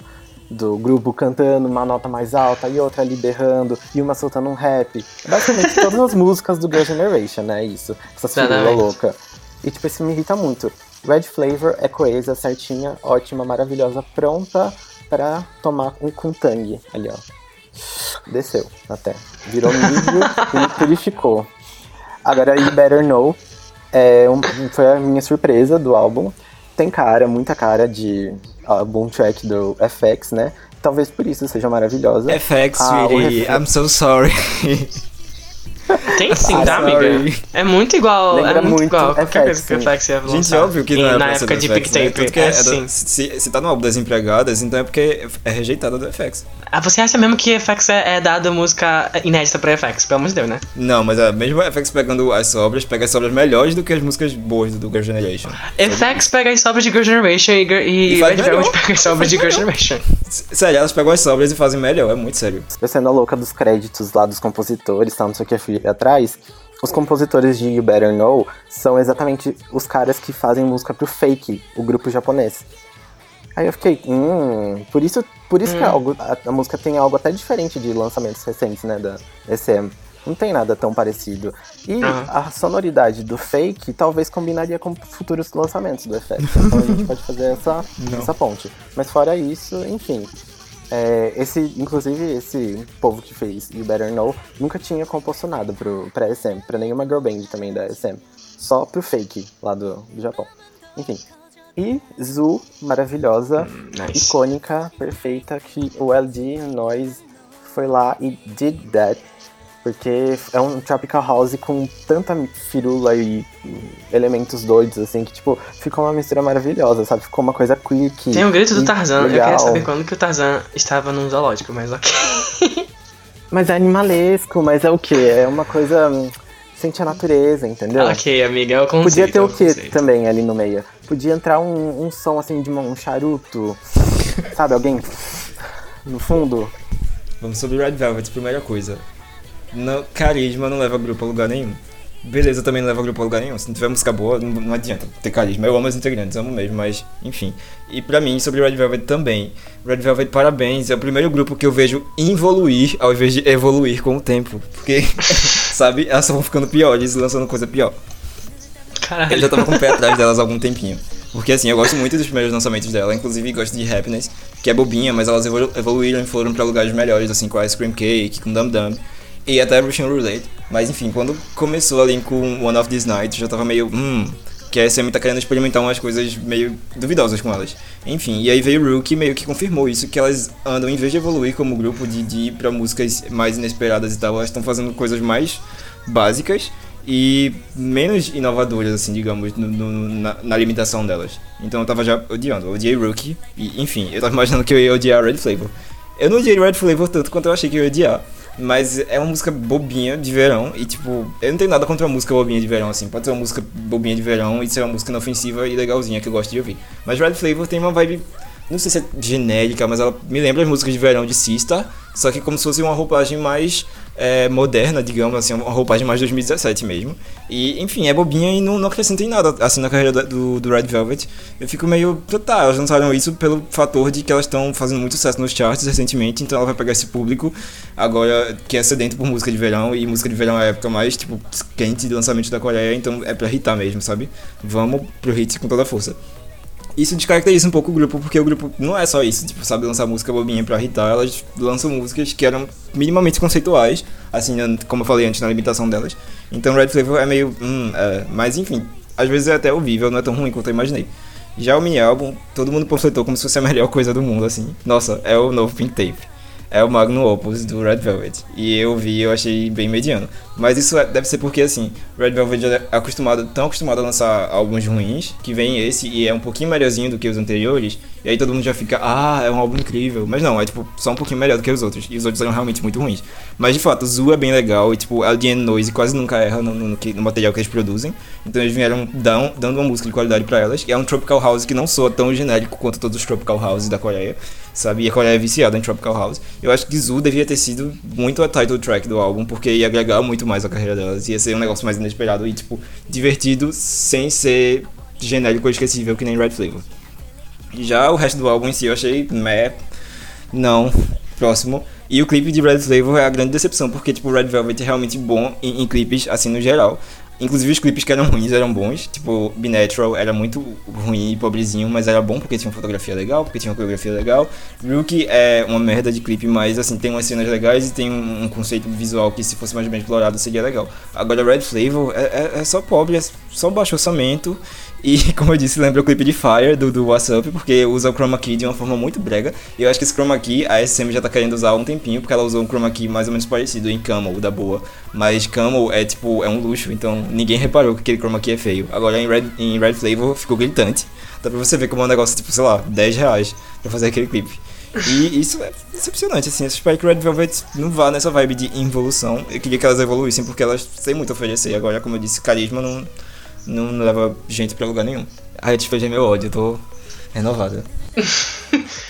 D: do grupo cantando uma nota mais alta e outra ali berrando, e uma soltando um rap. Basicamente todas as músicas do Girl Generation, né? Isso, essa
E: Exatamente.
D: louca. E tipo, isso me irrita muito. Red Flavor é coesa, certinha, ótima, maravilhosa, pronta pra tomar um tangue. Ali, ó. Desceu até. Virou nível e purificou. Agora, You Better Know é um- foi a minha surpresa do álbum. Tem cara, muita cara de álbum track do FX, né? Talvez por isso seja maravilhosa.
G: FX,
D: Ah, refrão.
G: I'm so sorry.
E: Tem sim,
D: Ah,
E: tá, amiga?
G: sorry.
E: É muito igual,
D: Lembra
E: é muito,
D: muito
E: igual. Qualquer
D: FX,
E: coisa que o
D: sim.
E: FX ia lançar.
G: Gente, óbvio que não é
E: Na época de Big
G: né?
E: Tape.
G: Tanto que
E: é,
G: é da-
E: sim.
G: se, se tá no álbum das empregadas, então é porque é rejeitada do FX.
E: Ah, você acha mesmo que FX é, é dado música inédita pra FX? Pelo amor de Deus, né?
G: Não, mas é, mesmo FX pegando as sobras, pega as sobras melhores do que as músicas boas do Girl Generation.
E: FX pega as sobras de Girl Generation e, e
G: E
E: Red Velvet pega as sobras de Girl Generation.
G: Sério, elas pegam as sobras e fazem melhor, é muito sério.
D: Eu sendo a louca dos créditos lá dos compositores, tá? Não sei o que eu atrás. Os compositores de You Better Know são exatamente os caras que fazem música pro Fake, o grupo japonês. Aí eu fiquei, hum, por isso, por isso que é algo, a, a música tem algo até diferente de lançamentos recentes, né, da SM. Não tem nada tão parecido. E
E: Aham.
D: a sonoridade do Fake talvez combinaria com futuros lançamentos do FX. Então a gente pode fazer essa, essa ponte. Mas fora isso, enfim, é, esse, inclusive, esse povo que fez You Better Know nunca tinha composto nada pro, pra SM, pra nenhuma girl band também da SM. Só pro fake lá do, do Japão. Enfim. E Zu, maravilhosa,
E: nice.
D: icônica, perfeita, que o LD Noise foi lá e did that. Porque é um Tropical House com tanta firula e elementos doidos, assim, que, tipo, ficou uma mistura maravilhosa, sabe? Ficou uma coisa quirky.
E: Tem o grito do Tarzan. Eu
D: legal.
E: queria saber quando que o Tarzan estava num zoológico, mas ok.
D: Mas é animalesco, mas é o quê? É uma coisa. hum, Sente a natureza, entendeu?
E: ok, amiga, é o conceito.
D: Podia ter
E: é
D: o quê
E: conceito.
D: também ali no meio? Podia entrar um, um som assim de uma- um charuto, sabe? Alguém no fundo.
G: Vamos sobre Red Velvet, primeira coisa. No, carisma não leva grupo a lugar nenhum. Beleza também não leva grupo a lugar nenhum. Se não tiver música boa, não, não adianta ter carisma. Eu amo as integrantes, amo mesmo, mas enfim. E pra mim, sobre Red Velvet também. Red Velvet, parabéns. É o primeiro grupo que eu vejo evoluir ao invés de evoluir com o tempo. Porque, sabe, elas só vão ficando piores, lançando coisa pior.
E: Caralho.
G: Eu já tava com o pé atrás delas há algum tempinho. Porque assim, eu gosto muito dos primeiros lançamentos dela, inclusive gosto de Happiness, que é bobinha, mas elas evolu- evoluíram e foram pra lugares melhores, assim, com a Ice Cream Cake, com Dum Dum, e até Russian Roulette. Mas enfim, quando começou ali com One of These Nights, já tava meio, hum, que a SM tá querendo experimentar umas coisas meio duvidosas com elas. Enfim, e aí veio Rookie meio que confirmou isso, que elas andam, em vez de evoluir como grupo, de, de ir pra músicas mais inesperadas e tal, elas estão fazendo coisas mais básicas e menos inovadoras, assim, digamos, no- no- na, na limitação delas. Então eu tava já odiando, eu odiei Rookie, e enfim, eu tava imaginando que eu ia odiar Red Flavor. Eu não odiei Red Flavor tanto quanto eu achei que eu ia odiar. Mas é uma música bobinha de verão e, tipo, eu não tenho nada contra a música bobinha de verão, assim. Pode ser uma música bobinha de verão e ser uma música inofensiva e legalzinha que eu gosto de ouvir. Mas Red Flavor tem uma vibe, não sei se é genérica, mas ela me lembra as músicas de verão de Sista, só que como se fosse uma roupagem mais é, moderna, digamos assim, uma roupagem mais 2017 mesmo. E, enfim, é bobinha e não, não acrescenta em nada, assim, na carreira do, do Red Velvet. Eu fico meio, tá, elas lançaram isso pelo fator de que elas estão fazendo muito sucesso nos charts recentemente, então ela vai pegar esse público agora que é sedento por música de verão, e música de verão é a época mais, tipo, quente de lançamento da Coreia, então é pra hitar mesmo, sabe? Vamos pro hit com toda a força. Isso descaracteriza um pouco o grupo, porque o grupo não é só isso, tipo, sabe lançar música bobinha pra irritar, elas lançam músicas que eram minimamente conceituais, assim, como eu falei antes na limitação delas. Então Red Flavor é meio, hum, é, mas enfim, às vezes é até ouvível, não é tão ruim quanto eu imaginei. Já o mini álbum, todo mundo panfletou como se fosse a melhor coisa do mundo, assim. Nossa, é o novo Pink Tape. É o Magnum Opus do Red Velvet. E eu vi eu achei bem mediano. Mas isso é- deve ser porque, assim, Red Velvet é acostumado, tão acostumado a lançar álbuns ruins, que vem esse e é um pouquinho melhorzinho do que os anteriores. E aí todo mundo já fica, ah, é um álbum incrível. Mas não, é tipo só um pouquinho melhor do que os outros. E os outros eram realmente muito ruins. Mas de fato, Zoo é bem legal. E tipo, LDN Noise quase nunca erra no, no, no material que eles produzem. Então eles vieram dão, dando uma música de qualidade pra elas. E é um Tropical House que não soa tão genérico quanto todos os Tropical Houses da Coreia. Sabe? E a Coreia é viciada em Tropical House. Eu acho que Zoo devia ter sido muito a title track do álbum, porque ia agregar muito mais a carreira delas. Ia ser um negócio mais inesperado e, tipo, divertido sem ser genérico ou esquecível que nem Red Flavor. Já o resto do álbum em si eu achei meh, não, próximo. E o clipe de Red Flavor é a grande decepção, porque tipo, Red Velvet é realmente bom em, em clipes, assim, no geral. Inclusive os clipes que eram ruins eram bons, tipo, Be Natural era muito ruim e pobrezinho, mas era bom porque tinha fotografia legal, porque tinha coreografia legal. Rookie é uma merda de clipe, mas assim, tem umas cenas legais e tem um, um conceito visual que se fosse mais bem explorado seria legal. Agora Red Flavor é, é, é só pobre, é só baixo orçamento e, como eu disse, lembra o clipe de Fire do, do What's Up, porque usa o chroma key de uma forma muito brega. E eu acho que esse chroma key a SM já tá querendo usar há um tempinho, porque ela usou um chroma key mais ou menos parecido em Camel, da boa. Mas Camel é tipo, é um luxo, então ninguém reparou que aquele chroma key é feio. Agora em Red, em Red Flavor ficou gritante. Dá pra você ver como é um negócio, tipo, sei lá, 10 reais pra fazer aquele clipe. E isso é decepcionante, assim. Eu espero que Red Velvet não vá nessa vibe de involução. Eu queria que elas evoluíssem, porque elas têm muito a oferecer. Agora, como eu disse, carisma não não leva gente pra lugar nenhum. A Red Flag é meu ódio, eu tô renovada.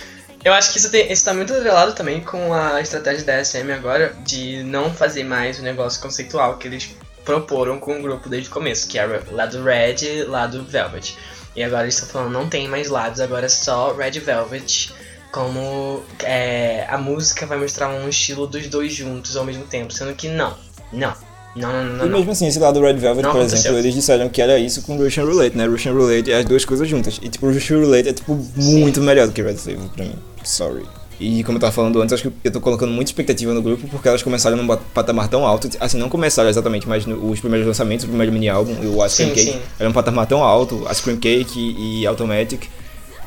E: Eu acho que isso, tem, isso tá muito atrelado também com a estratégia da SM agora de não fazer mais o negócio conceitual que eles proporam com o grupo desde o começo, que era lado Red e lado Velvet. E agora eles estão falando, não tem mais lados, agora é só Red Velvet. Como é, a música vai mostrar um estilo dos dois juntos ao mesmo tempo, sendo que não, não, não, não, não.
G: E
E: não.
G: mesmo assim, esse lado Red Velvet,
E: Não
G: por exemplo, eles disseram que era isso com Russian Roulette, né? Russian Roulette é as duas coisas juntas. E tipo, Russian Roulette é tipo muito melhor do que Red Flavor pra mim. Sorry. E como eu tava falando antes, acho que eu tô colocando muita expectativa no grupo porque elas começaram num patamar tão alto. Assim, não começaram exatamente, mas no- os primeiros lançamentos, o primeiro mini álbum, o Ice Cream Cake,
E: sim.
G: era um patamar tão alto, Ice Cream Cake e, e Automatic.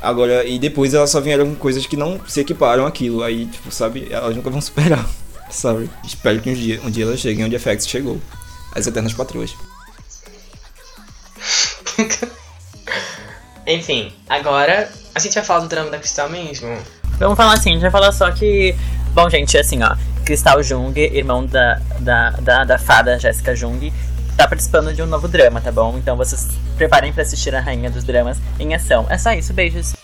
G: Agora, e depois elas só vieram com coisas que não se equiparam àquilo. Aí, tipo, sabe, elas nunca vão superar. Sorry. Espero que um dia, um dia elas cheguem onde a FX chegou. As Eternas Patroas.
E: Enfim, agora a gente vai falar do drama da Cristal mesmo.
F: Vamos falar assim, a gente vai falar só que. Bom, gente, assim, ó. Cristal Jung, irmão da, da, da, da fada Jéssica Jung, tá participando de um novo drama, tá bom? Então vocês preparem pra assistir a Rainha dos Dramas em ação. É só isso, beijos.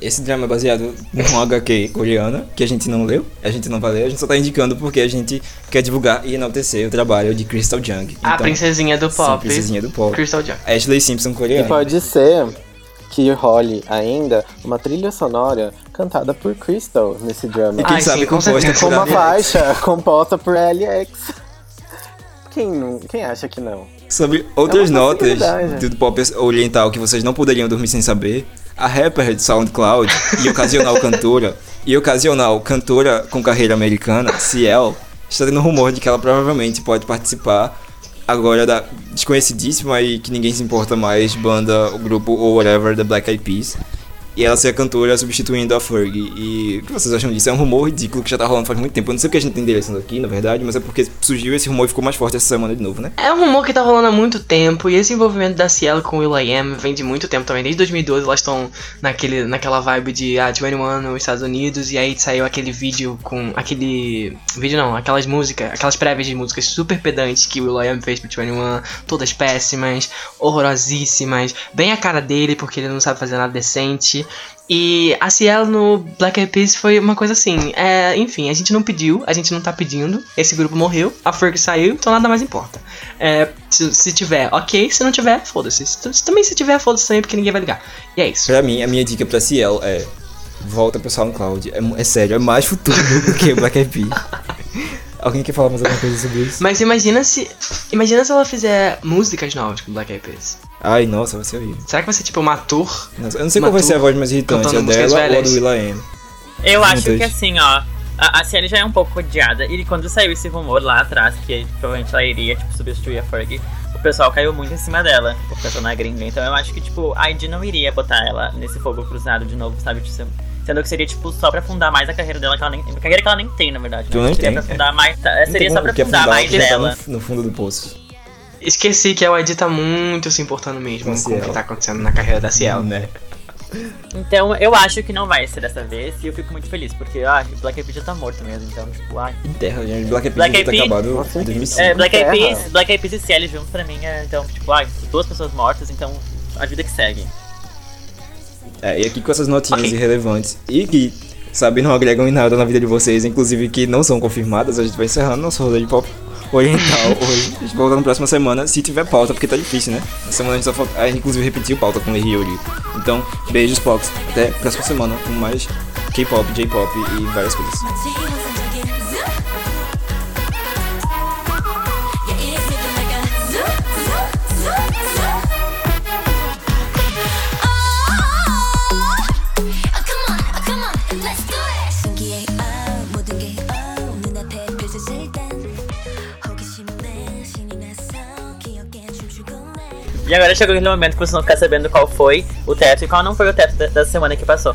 G: Esse drama é baseado num HQ coreana, que a gente não leu, a gente não vai ler, a gente só tá indicando porque a gente quer divulgar e enaltecer o trabalho de Crystal Jung.
E: a
G: Então,
E: princesinha do
G: sim,
E: pop.
G: princesinha do pop.
E: Crystal Jung.
G: Ashley Simpson
D: E
G: coreana.
D: pode ser que role ainda uma trilha sonora cantada por Crystal nesse drama.
G: E quem
E: Ai,
G: sabe
E: sim, com
G: composta por
D: uma faixa composta por LX. Quem, não, quem acha que não?
G: Sobre outras
D: É
G: notas do pop oriental que vocês não poderiam dormir sem saber, a rapper de SoundCloud e ocasional cantora, e ocasional cantora com carreira americana, Ciel, está tendo rumor de que ela provavelmente pode participar agora da desconhecidíssima e que ninguém se importa mais banda, o grupo ou whatever da Black Eyed Peas. E ela ser a cantora substituindo a Fergie. E o que vocês acham disso? É um rumor ridículo que já tá rolando faz muito tempo. Eu não sei porque a gente tem endereçando aqui, na verdade, mas é porque surgiu esse rumor e ficou mais forte essa semana de novo, né?
E: É um rumor que tá rolando há muito tempo, e esse envolvimento da Cielo com o Will.i.am vem de muito tempo também. Desde 2012 elas estão naquele, naquela vibe de ah, 21 nos Estados Unidos, e aí saiu aquele vídeo com. aquele. vídeo não, aquelas músicas, aquelas prévias de músicas super pedantes que o Will.i.am fez pro 21, todas péssimas, horrorosíssimas, bem a cara dele, porque ele não sabe fazer nada decente. E a Cielo no Black Eyed Peas foi uma coisa assim, é, enfim, a gente não pediu, a gente não tá pedindo, esse grupo morreu, a Ferg saiu, então nada mais importa. É, se, se tiver, ok, se não tiver, foda-se. Se, se também se tiver, foda-se também, porque ninguém vai ligar. E é isso.
G: Pra mim, a minha dica pra Ciel é volta pro SoundCloud. É, é sério, é mais futuro do que o Black Eyed Peas. Alguém quer falar mais alguma coisa sobre isso?
E: Mas imagina se. Imagina se ela fizer músicas novas com Black Eyed Peas.
G: Ai, nossa, vai ser horrível.
E: Será que vai ser tipo uma tour?
G: Nossa, eu não sei
E: Uma
G: qual vai ser a voz mais irritante, a
E: músicas
G: dela ou a
E: velhas.
G: do Will.i.am.
F: Eu acho
G: Juntas.
F: que assim, ó. A, a Ciane já é um pouco odiada. E quando saiu esse rumor lá atrás, que provavelmente ela iria, tipo, substituir a Fergie, o pessoal caiu muito em cima dela, o pessoal na gringa. Então eu acho que, tipo, a ID não iria botar ela nesse fogo cruzado de novo, sabe? Tipo, Sendo que seria, tipo, só pra fundar mais a carreira dela, que ela nem. A carreira que ela nem tem, na verdade.
G: Tu
F: né? seria
G: tem,
F: pra fundar mais. tá, seria só pra fundar
G: afundar
F: mais
G: quem tá
F: dela.
G: No, no fundo do poço.
E: Esqueci que a YG tá muito se importando mesmo
G: Com
E: com o que tá acontecendo na carreira da Ciel.
G: Né?
F: Então eu acho que não vai ser dessa vez e eu fico muito feliz, porque, ah, Black Eyed Peas já tá morto mesmo, então, tipo, ai.
G: Enterra, gente. Black Eyed
F: Black
G: Peas
F: Eyed
G: tá acabado em
D: Nossa,
G: 2005.
F: É, Black Eyed. Peas, Black Eyed Peas e Ciel juntos pra mim é, então, tipo, ai, duas pessoas mortas, então a vida que segue.
G: É, e aqui com essas notinhas
E: Ok.
G: irrelevantes e que, sabe, não agregam em nada na vida de vocês, inclusive que não são confirmadas, a gente vai encerrando nosso rolê de pop oriental hoje. A gente volta na próxima semana, se tiver pauta, porque tá difícil, né? Na semana a gente só. A gente inclusive repetiu pauta com o Ryori. Então, beijos, Pox. Até próxima semana com mais K-pop, J-pop e várias coisas.
F: E agora chegou aquele momento que vocês vão ficar sabendo qual foi o teto e qual não foi o teto da, da semana que passou.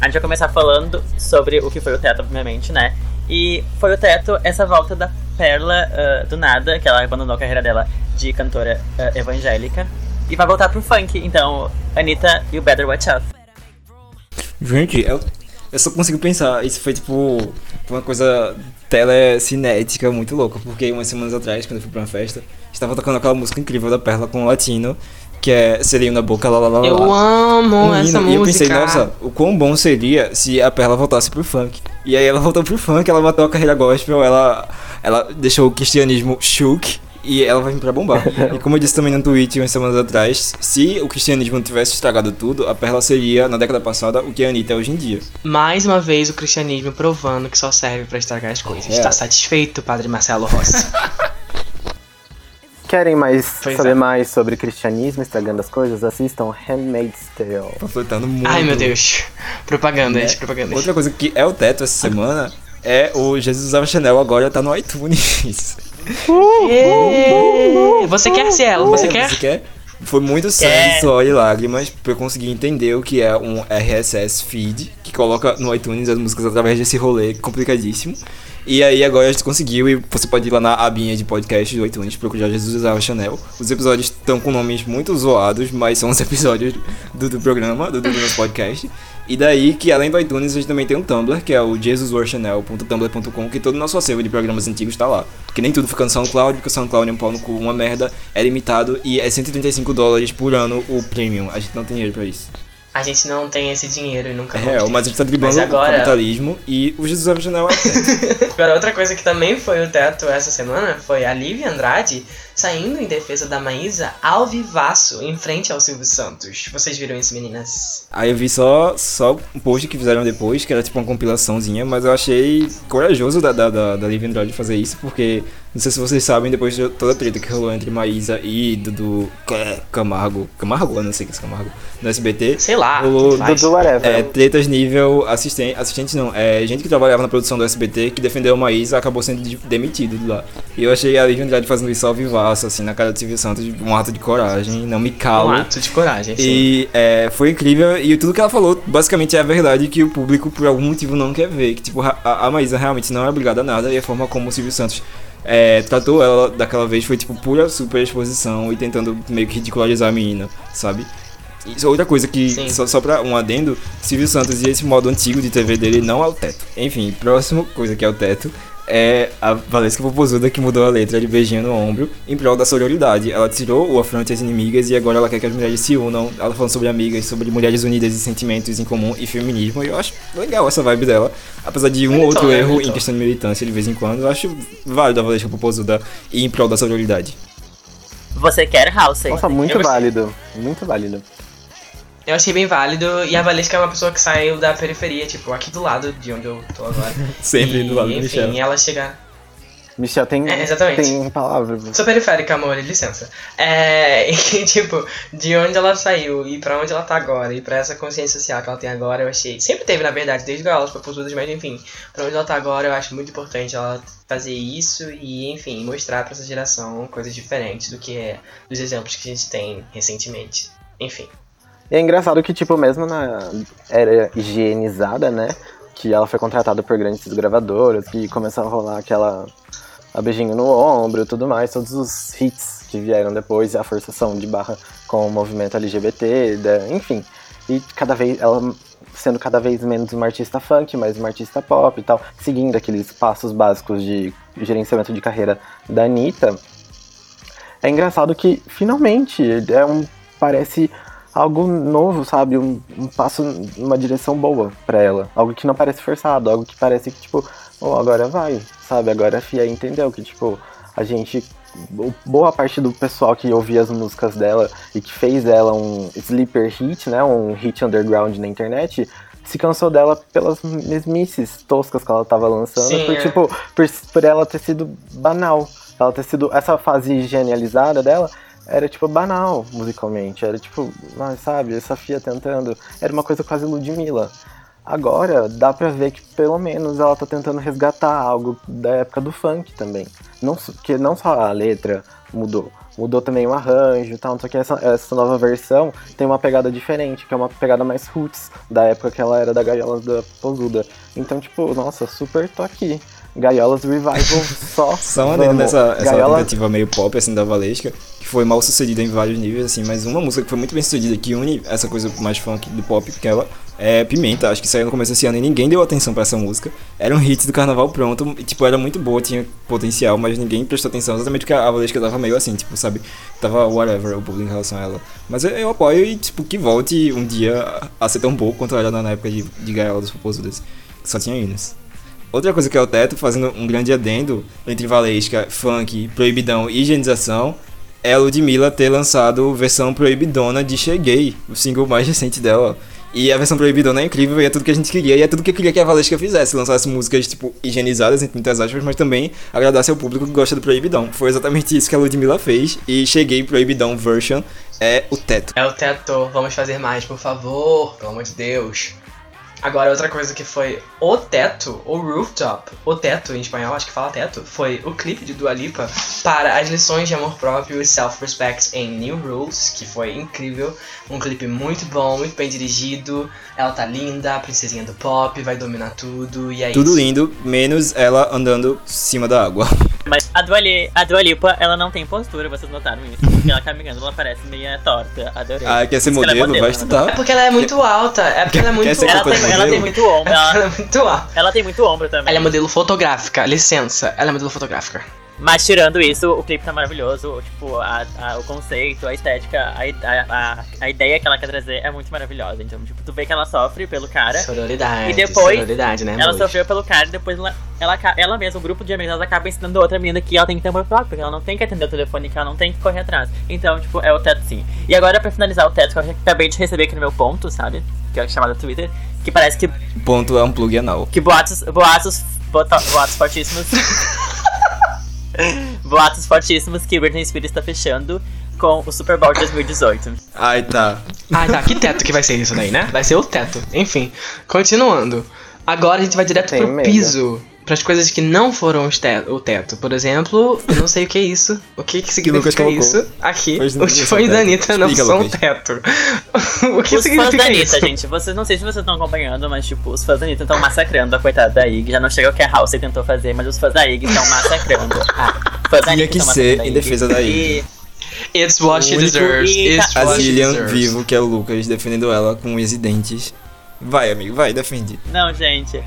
F: A gente vai começar falando sobre o que foi o teto, obviamente, né? E foi o teto essa volta da Perla ah, do nada, que ela abandonou a carreira dela de cantora ah, evangélica, e vai voltar pro funk. Então, Anitta o Better Watch Out.
G: Gente, eu, eu só consigo pensar, isso foi tipo uma coisa telecinética muito louca, porque umas semanas atrás, quando eu fui pra uma festa, estava tocando aquela música incrível da Perla com o latino, que é Seria na Boca, lá lá lá lá.
E: Eu amo
G: Um
E: essa música.
G: E eu pensei, nossa, o quão bom seria se a Perla voltasse pro funk. E aí ela voltou pro funk, ela matou a carreira gospel, ela, ela deixou o cristianismo shook. E ela vai vir pra bombar. e como eu disse também no tweet umas semanas atrás, se o cristianismo tivesse estragado tudo, a Perla seria, na década passada, o que a Anitta é hoje em dia.
E: Mais uma vez o cristianismo provando que só serve pra estragar as coisas.
G: É.
E: Tá satisfeito, Padre Marcelo Rossi?
D: Querem mais
E: Pois
D: saber
E: é.
D: mais sobre cristianismo estragando as coisas? Assistam Handmaid's Tale.
G: Panfletando muito.
E: Ai meu Deus. Propagandas,
G: Né?
E: propagandas.
G: Outra coisa que é o teto essa semana é o Jesus usava Chanel agora tá no iTunes.
E: Ê, Você quer, Cielo? Você quer?
G: Você quer? Foi muito sangue, suor e lágrimas pra eu conseguir entender o que é um RSS feed, que coloca no iTunes as músicas através desse rolê complicadíssimo. E aí agora a gente conseguiu e você pode ir lá na abinha de podcast do iTunes procurar Jesus usava Chanel. Os episódios estão com nomes muito zoados, mas são os episódios do, do programa, do, do nosso podcast. E daí que além do iTunes a gente também tem um Tumblr, que é o jesuswarchanel.tumblr.com, que todo o nosso acervo de programas antigos tá lá. Porque nem tudo fica no SoundCloud, porque o SoundCloud é um pau no cu, uma merda, é limitado e é 135 dólares por ano o premium. A gente não tem dinheiro pra isso.
E: A gente não tem esse dinheiro e nunca
G: É
E: ter.
G: mas a gente tá driblando
E: Mas agora-
G: o capitalismo e o Jesus Chanel é
E: Agora, outra coisa que também foi o teto essa semana foi a Lívia Andrade saindo em defesa da Maísa ao vivaço, em frente ao Silvio Santos. Vocês viram isso, meninas?
G: Aí eu vi só, só um post que fizeram depois, que era tipo uma compilaçãozinha, mas eu achei corajoso da, da, da, da Liv Andrade fazer isso, porque não sei se vocês sabem, depois de toda a treta que rolou entre Maísa e Dudu Clé, Camargo, Camargo, eu não sei que é esse Camargo, no SBT,
E: Sei lá.
G: rolou
E: faz.
D: Dudu Whatever.
G: é, tretas nível assistente, assistente não, é gente que trabalhava na produção do SBT que defendeu a Maísa acabou sendo de- demitido de lá. E eu achei a Liv Andrade fazendo isso ao vivaço, assim, na cara do Silvio Santos, um ato de coragem, não me
E: Um
G: calo.
E: ato de coragem, sim.
G: E é, foi incrível, e tudo que ela falou basicamente é a verdade que o público por algum motivo não quer ver. Que tipo, a, a Maísa realmente não é obrigada a nada, e a forma como o Silvio Santos é, tratou ela daquela vez foi tipo pura super exposição e tentando meio que ridicularizar a menina, sabe? Isso outra coisa que,
E: Sim.
G: só, só pra um adendo, Silvio Santos e esse modo antigo de TV dele não é o teto. Enfim, próximo coisa que é o teto é a Valesca Popozuda que mudou a letra de beijinho no ombro em prol da sororidade. Ela tirou o afronte às inimigas e agora ela quer que as mulheres se unam. Ela falando sobre amigas, sobre mulheres unidas e sentimentos em comum e feminismo. E eu acho legal essa vibe dela. Apesar de um ou outro
E: né?
G: erro em questão de militância de vez em quando, eu acho válido a Valesca Popozuda ir em prol da sororidade.
F: Você quer House?
D: Nossa, muito
E: Eu
D: válido. Muito válido.
E: Eu achei bem válido. E a Valesca é uma pessoa que saiu da periferia, tipo, aqui do lado de onde eu tô agora.
G: Sempre
E: e,
G: do lado do
E: Enfim,
G: Michel.
E: ela chega.
D: Michel tem,
E: É, exatamente.
D: tem palavras.
E: Sou periférica, amor, licença. É. E, tipo, de onde ela saiu e pra onde ela tá agora, e pra essa consciência social que ela tem agora, eu achei. Sempre teve, na verdade, desde Galas pra Posudas, mas enfim, pra onde ela tá agora, eu acho muito importante ela fazer isso e, enfim, mostrar pra essa geração coisas diferentes do que é dos exemplos que a gente tem recentemente. Enfim.
D: E é engraçado que, tipo, mesmo na era higienizada, né? Que ela foi contratada por grandes gravadoras, que começou a rolar aquela. A beijinho no ombro e tudo mais, todos os hits que vieram depois, a forçação de barra com o movimento LGBT, da- enfim. E cada vez ela sendo cada vez menos uma artista funk, mais uma artista pop e tal, seguindo aqueles passos básicos de gerenciamento de carreira da Anitta. É engraçado que finalmente é um parece algo novo, sabe? Um, um passo numa direção boa pra ela. Algo que não parece forçado, algo que parece que, tipo, oh, agora vai, sabe? Agora a Fia entendeu que, tipo, a gente. Boa parte do pessoal que ouvia as músicas dela e que fez ela um sleeper hit, né? Um hit underground na internet, se cansou dela pelas mesmices toscas que ela tava lançando.
E: Sim,
D: por,
E: é.
D: tipo, por, por ela ter sido banal. Ela ter sido. Essa fase genializada dela era tipo banal musicalmente. Era tipo, sabe, essa Fia tentando. Era uma coisa quase Ludmilla. Agora dá pra ver que pelo menos ela tá tentando resgatar algo da época do funk também. Não, que não só a letra mudou, mudou também o arranjo e tal. Só que essa, essa nova versão tem uma pegada diferente, que é uma pegada mais roots da época que ela era da Gaiolas da Posuda. Então, tipo, nossa, super tô aqui. Gaiolas Revival só.
G: Só uma
D: vamos.
G: dessa essa
D: Gaiola-
G: tentativa meio pop, assim, da Valesca, que foi mal sucedida em vários níveis, assim, mas uma música que foi muito bem sucedida, que une essa coisa mais funk do pop, que ela é Pimenta, acho que saiu no começo desse ano e ninguém deu atenção pra essa música. Era um hit do carnaval pronto, e, tipo, era muito boa, tinha potencial, mas ninguém prestou atenção, exatamente porque a Valesca tava meio assim, tipo, sabe, tava whatever o público em relação a ela. Mas eu, eu apoio e, tipo, que volte um dia a ser tão boa quanto era na época de, de Gaiola dos Popozudas, que só tinha hinos. Outra coisa que é o Teto, fazendo um grande adendo entre Valesca, funk, proibidão e higienização, é a Ludmilla ter lançado versão proibidona de Cheguei, o single mais recente dela. E a versão proibidona é incrível e é tudo que a gente queria. E é tudo que eu queria que a Valesca fizesse. Lançasse músicas, tipo, higienizadas, entre muitas aspas, mas também agradasse ao público que gosta do proibidão. Foi exatamente isso que a Ludmilla fez. E Cheguei Proibidão Version é o teto.
E: É o teto, vamos fazer mais, por favor, pelo amor de Deus. Agora, outra coisa que foi o teto, o rooftop, o teto em espanhol, acho que fala teto, foi o clipe de Dua Lipa para as lições de amor próprio e self-respect em New Rules, que foi incrível. Um clipe muito bom, muito bem dirigido. Ela tá linda, a princesinha do pop, vai dominar tudo, e é
G: Tudo
E: isso.
G: lindo, menos ela andando em cima da água.
F: Mas a Dua, Li- a Dua Lipa, ela não tem postura, vocês notaram isso. Porque ela caminhando, ela parece meio torta. Adorei.
G: Ah, quer ser
F: ela é
G: modelo? Vai
F: né?
G: estudar.
E: É porque ela é muito alta, é porque ela é muito
G: Quer ser
F: Ela
E: alta.
F: Ela tem muito ombro. Ela,
E: ela é muito alta.
F: ela tem muito ombro também.
E: Ela é modelo fotográfica, licença, ela é modelo fotográfica.
F: Mas tirando isso, o clipe tá maravilhoso. Tipo, a, a- o conceito, a estética, a, a, ideia que ela quer trazer é muito maravilhosa. Então, tipo, tu vê que ela sofre pelo cara.
E: Sororidade.
F: E depois,
E: Sororidade, né,
F: Ela sofreu pelo cara e depois ela, ela, ela mesma, o grupo de amigos, ela acaba ensinando outra menina que ela tem que ter amor próprio, porque ela não tem que atender o telefone, que ela não tem que correr atrás. Então, tipo, é o teto sim. E agora, pra finalizar o teto, que eu acabei de receber aqui no meu ponto, sabe? Que é chamado Twitter, que parece que,
G: O ponto é um plug anal.
F: que boatos, boatos, bota, boatos fortíssimos. boatos fortíssimos que Britney Spears está fechando com o Super Bowl de 2018.
G: Ai, tá.
E: Ah, tá. Que teto que vai ser isso daí, né? Vai ser o teto. Enfim, continuando. Agora a gente vai direto pro
D: medo.
E: piso. Para as coisas que não foram os o teto. Por exemplo, eu não sei o que é isso. O que, que significa
G: colocou.
E: isso? Aqui,
G: Fãs da
E: os fãs da. Anitta não
G: Explica,
E: são
G: Lucas.
E: teto. o que
F: os fãs
E: significa
F: da Anitta,
E: isso?
F: gente, vocês não sei se vocês estão acompanhando, mas tipo, os fãs da Anitta estão massacrando a coitada da Ig. Já não chega o que a House tentou fazer, mas os fãs da Ig estão massacrando. Ah, fãs da
G: Tinha que ser em
F: Ig.
G: defesa da
F: E-
E: It's what she deserves. It's
G: A Zillian vivo, que é o Lucas, defendendo ela com unhas e dentes. Vai, amigo, vai, defende.
F: Não, gente.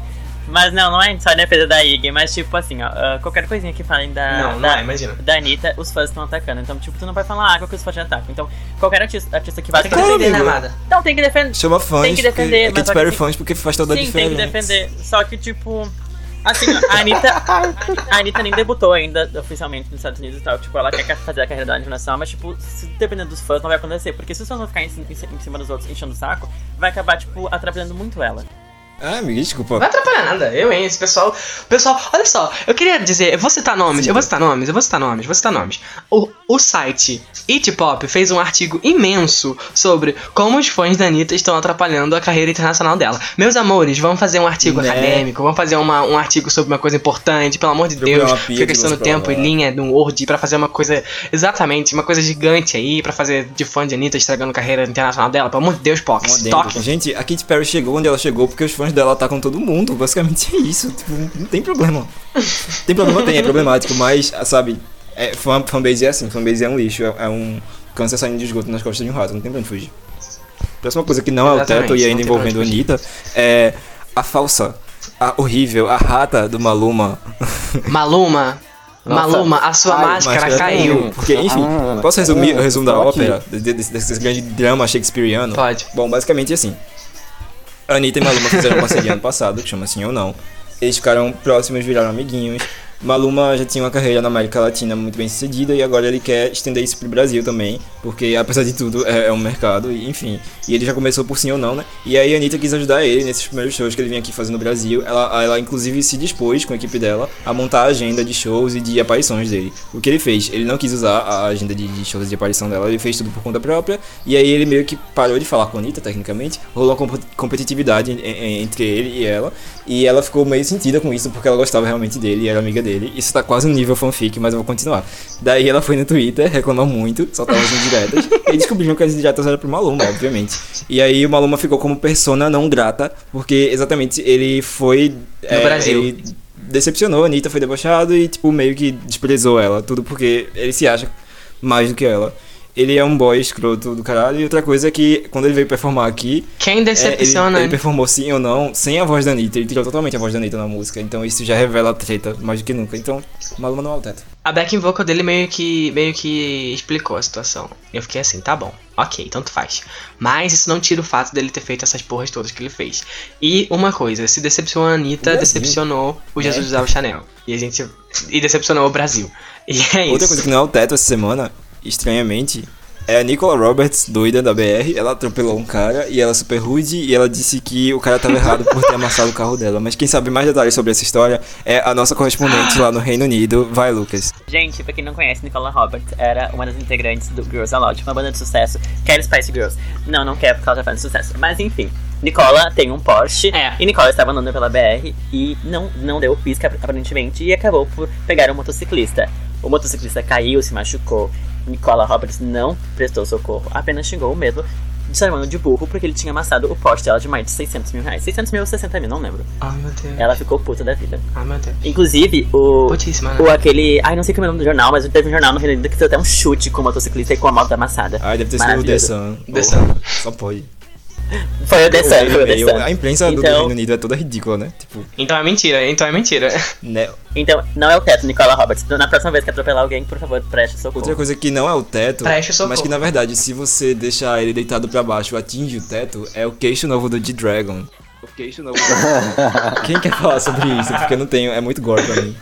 F: Mas não, não é só em defesa da Ig, mas tipo assim, ó, ah, qualquer coisinha que falem da.
E: Não, não
F: da,
E: é, imagina.
F: Da Anitta, os fãs estão atacando. Então, tipo, tu não vai falar água que os fãs já atacam. Então, qualquer artista, artista que vai
E: Tem que
G: Claro,
E: defender, né,
G: amigo.
E: amada?
F: Então tem que defender.
G: Chama fãs.
F: Tem que defender,
G: porque, é
F: mas que assim-
G: fãs porque faz toda a
F: Sim,
G: diferença.
F: tem que defender. Só que, tipo. Assim, ó, a Anitta. A Anitta nem debutou ainda oficialmente nos Estados Unidos e tal. Tipo, ela quer fazer a carreira dela internacional, mas, tipo, se dependendo dos fãs, não vai acontecer. Porque se os fãs vão ficar em, em em cima dos outros enchendo o saco, vai acabar, tipo, atrapalhando muito ela.
G: Ah, amiga, desculpa.
E: Não vai atrapalhar nada. Eu, hein? Esse pessoal. Pessoal, olha só, eu queria dizer, eu vou citar nomes, eu vou citar nomes, eu vou citar nomes, vou citar nomes. O, o site It Pop fez um artigo imenso sobre como os fãs da Anitta estão atrapalhando a carreira internacional dela. Meus amores, vamos fazer um artigo
G: Né?
E: acadêmico, vamos fazer uma- um artigo sobre uma coisa importante, pelo amor de Deus. Fica gastando tempo e linha no Word pra fazer uma coisa. Exatamente, uma coisa gigante aí, pra fazer de fã de Anitta estragando a carreira internacional dela. Pelo amor de Deus, Pox, toque.
G: Gente, a Katy Perry chegou onde ela chegou porque os fãs dela atacam todo mundo. Basicamente é isso. Tipo, não tem problema. Tem problema, tem, é problemático, mas, sabe, é, fan, fanbase é assim, fanbase é um lixo, é, é um câncer saindo de esgoto nas costas de um rato, não tem pra onde fugir. Próxima coisa que não é o teto e ainda envolvendo a. Anitta é a falsa, a horrível, a rata do Maluma.
E: Maluma,
D: Nossa.
E: Maluma, a sua
D: Ai,
E: máscara
G: Máscara
E: caiu.
G: Porque, enfim,
D: Ah,
G: posso resumir
D: ah,
G: o resumo da ópera? de- Desse, desse grande drama shakespeariano?
E: Pode.
G: Bom, basicamente assim. Anitta e Maluma fizeram uma parceria ano passado, que chama Sim ou Não. Eles ficaram próximos, viraram amiguinhos. Maluma já tinha uma carreira na América Latina muito bem sucedida e agora ele quer estender isso pro Brasil também, porque apesar de tudo é, é um mercado, e, enfim. E ele já começou por sim ou não, né? E aí a Anitta quis ajudar ele nesses primeiros shows que ele vinha aqui fazer no Brasil. Ela, ela inclusive se dispôs com a equipe dela a montar a agenda de shows e de aparições dele. O que ele fez? Ele não quis usar a agenda de, de shows de aparição dela, ele fez tudo por conta própria. E aí ele meio que parou de falar com a Anitta, tecnicamente. Rolou uma comp- competitividade en- en- entre ele e ela. E ela ficou meio sentida com isso porque ela gostava realmente dele e era amiga dele. Isso tá quase no nível fanfic, mas eu vou continuar. Daí ela foi no Twitter, reclamou muito, soltava as indiretas. e descobriram que as indiretas eram pro Maluma, obviamente. E aí o Maluma ficou como persona não grata, porque exatamente ele foi. é,
E: Brasil.
G: Ele decepcionou a Anitta, foi debochado e, tipo, meio que desprezou ela. Tudo porque ele se acha mais do que ela. Ele é um boy escroto do caralho. E outra coisa é que quando ele veio performar aqui,
E: Quem
G: é,
E: decepciona.
G: ele, ele performou sim ou não, sem a voz da Anitta. Ele tirou totalmente a voz da Anitta na música. Então isso já revela a treta mais do que nunca. Então, Maluma não é o teto.
E: A backing vocal dele meio que, meio que explicou a situação. Eu fiquei assim, tá bom, ok, tanto faz. Mas isso não tira o fato dele ter feito essas porras todas que ele fez. E uma coisa, se decepcionou a Anitta, decepcionou o
G: É.
E: Jesus usava Chanel. E a gente. E decepcionou o Brasil. E é
G: Outra
E: isso.
G: coisa que não é o teto essa semana, estranhamente, é a Nicola Roberts, doida da BR. Ela atropelou um cara e ela é super rude e ela disse que o cara tava errado por ter amassado o carro dela. Mas quem sabe mais detalhes sobre essa história é a nossa correspondente lá no Reino Unido. Vai, Lucas.
F: Gente, pra quem não conhece, Nicola Roberts era uma das integrantes do Girls Aloud, uma banda de sucesso, quer Spice Girls. Não, não quer porque ela já faz sucesso. Mas enfim, Nicola tem um Porsche
E: É.
F: e Nicola estava andando pela BR e não, não deu pisca aparentemente e acabou por pegar um motociclista. O motociclista caiu, se machucou. Nicola Roberts não prestou socorro, apenas xingou o mesmo, chamando de burro porque ele tinha amassado o Porsche dela de mais de 600 mil reais. 600 mil ou 60 mil, não lembro.
E: Ai meu Deus.
F: Ela ficou puta da vida.
E: Ai meu Deus.
F: Inclusive, o.
E: Putíssima, né?
F: O aquele. Ai, não sei como é o nome do jornal, mas teve um jornal no Reino Unido que fez até um chute com o motociclista e com a moto amassada.
G: Ai, deve ter sido o The. Sun.
E: The Sun.
G: Só pode.
F: Foi o The Sun, foi o The
G: Eu-
F: Sun.
G: A imprensa do
F: Então-
G: Reino Unido é toda ridícula, né? Tipo,
E: Então é mentira, então é mentira.
G: né?
F: Então, não é o teto, Nicola Roberts. Na próxima vez que atropelar alguém, por favor, preste socorro.
G: Outra coisa que não é o teto, mas que na verdade, se você deixar ele deitado pra baixo atinge o teto, é o queixo novo do G-Dragon. O queixo novo do... Quem quer falar sobre isso? Porque eu não tenho, é muito gore pra mim.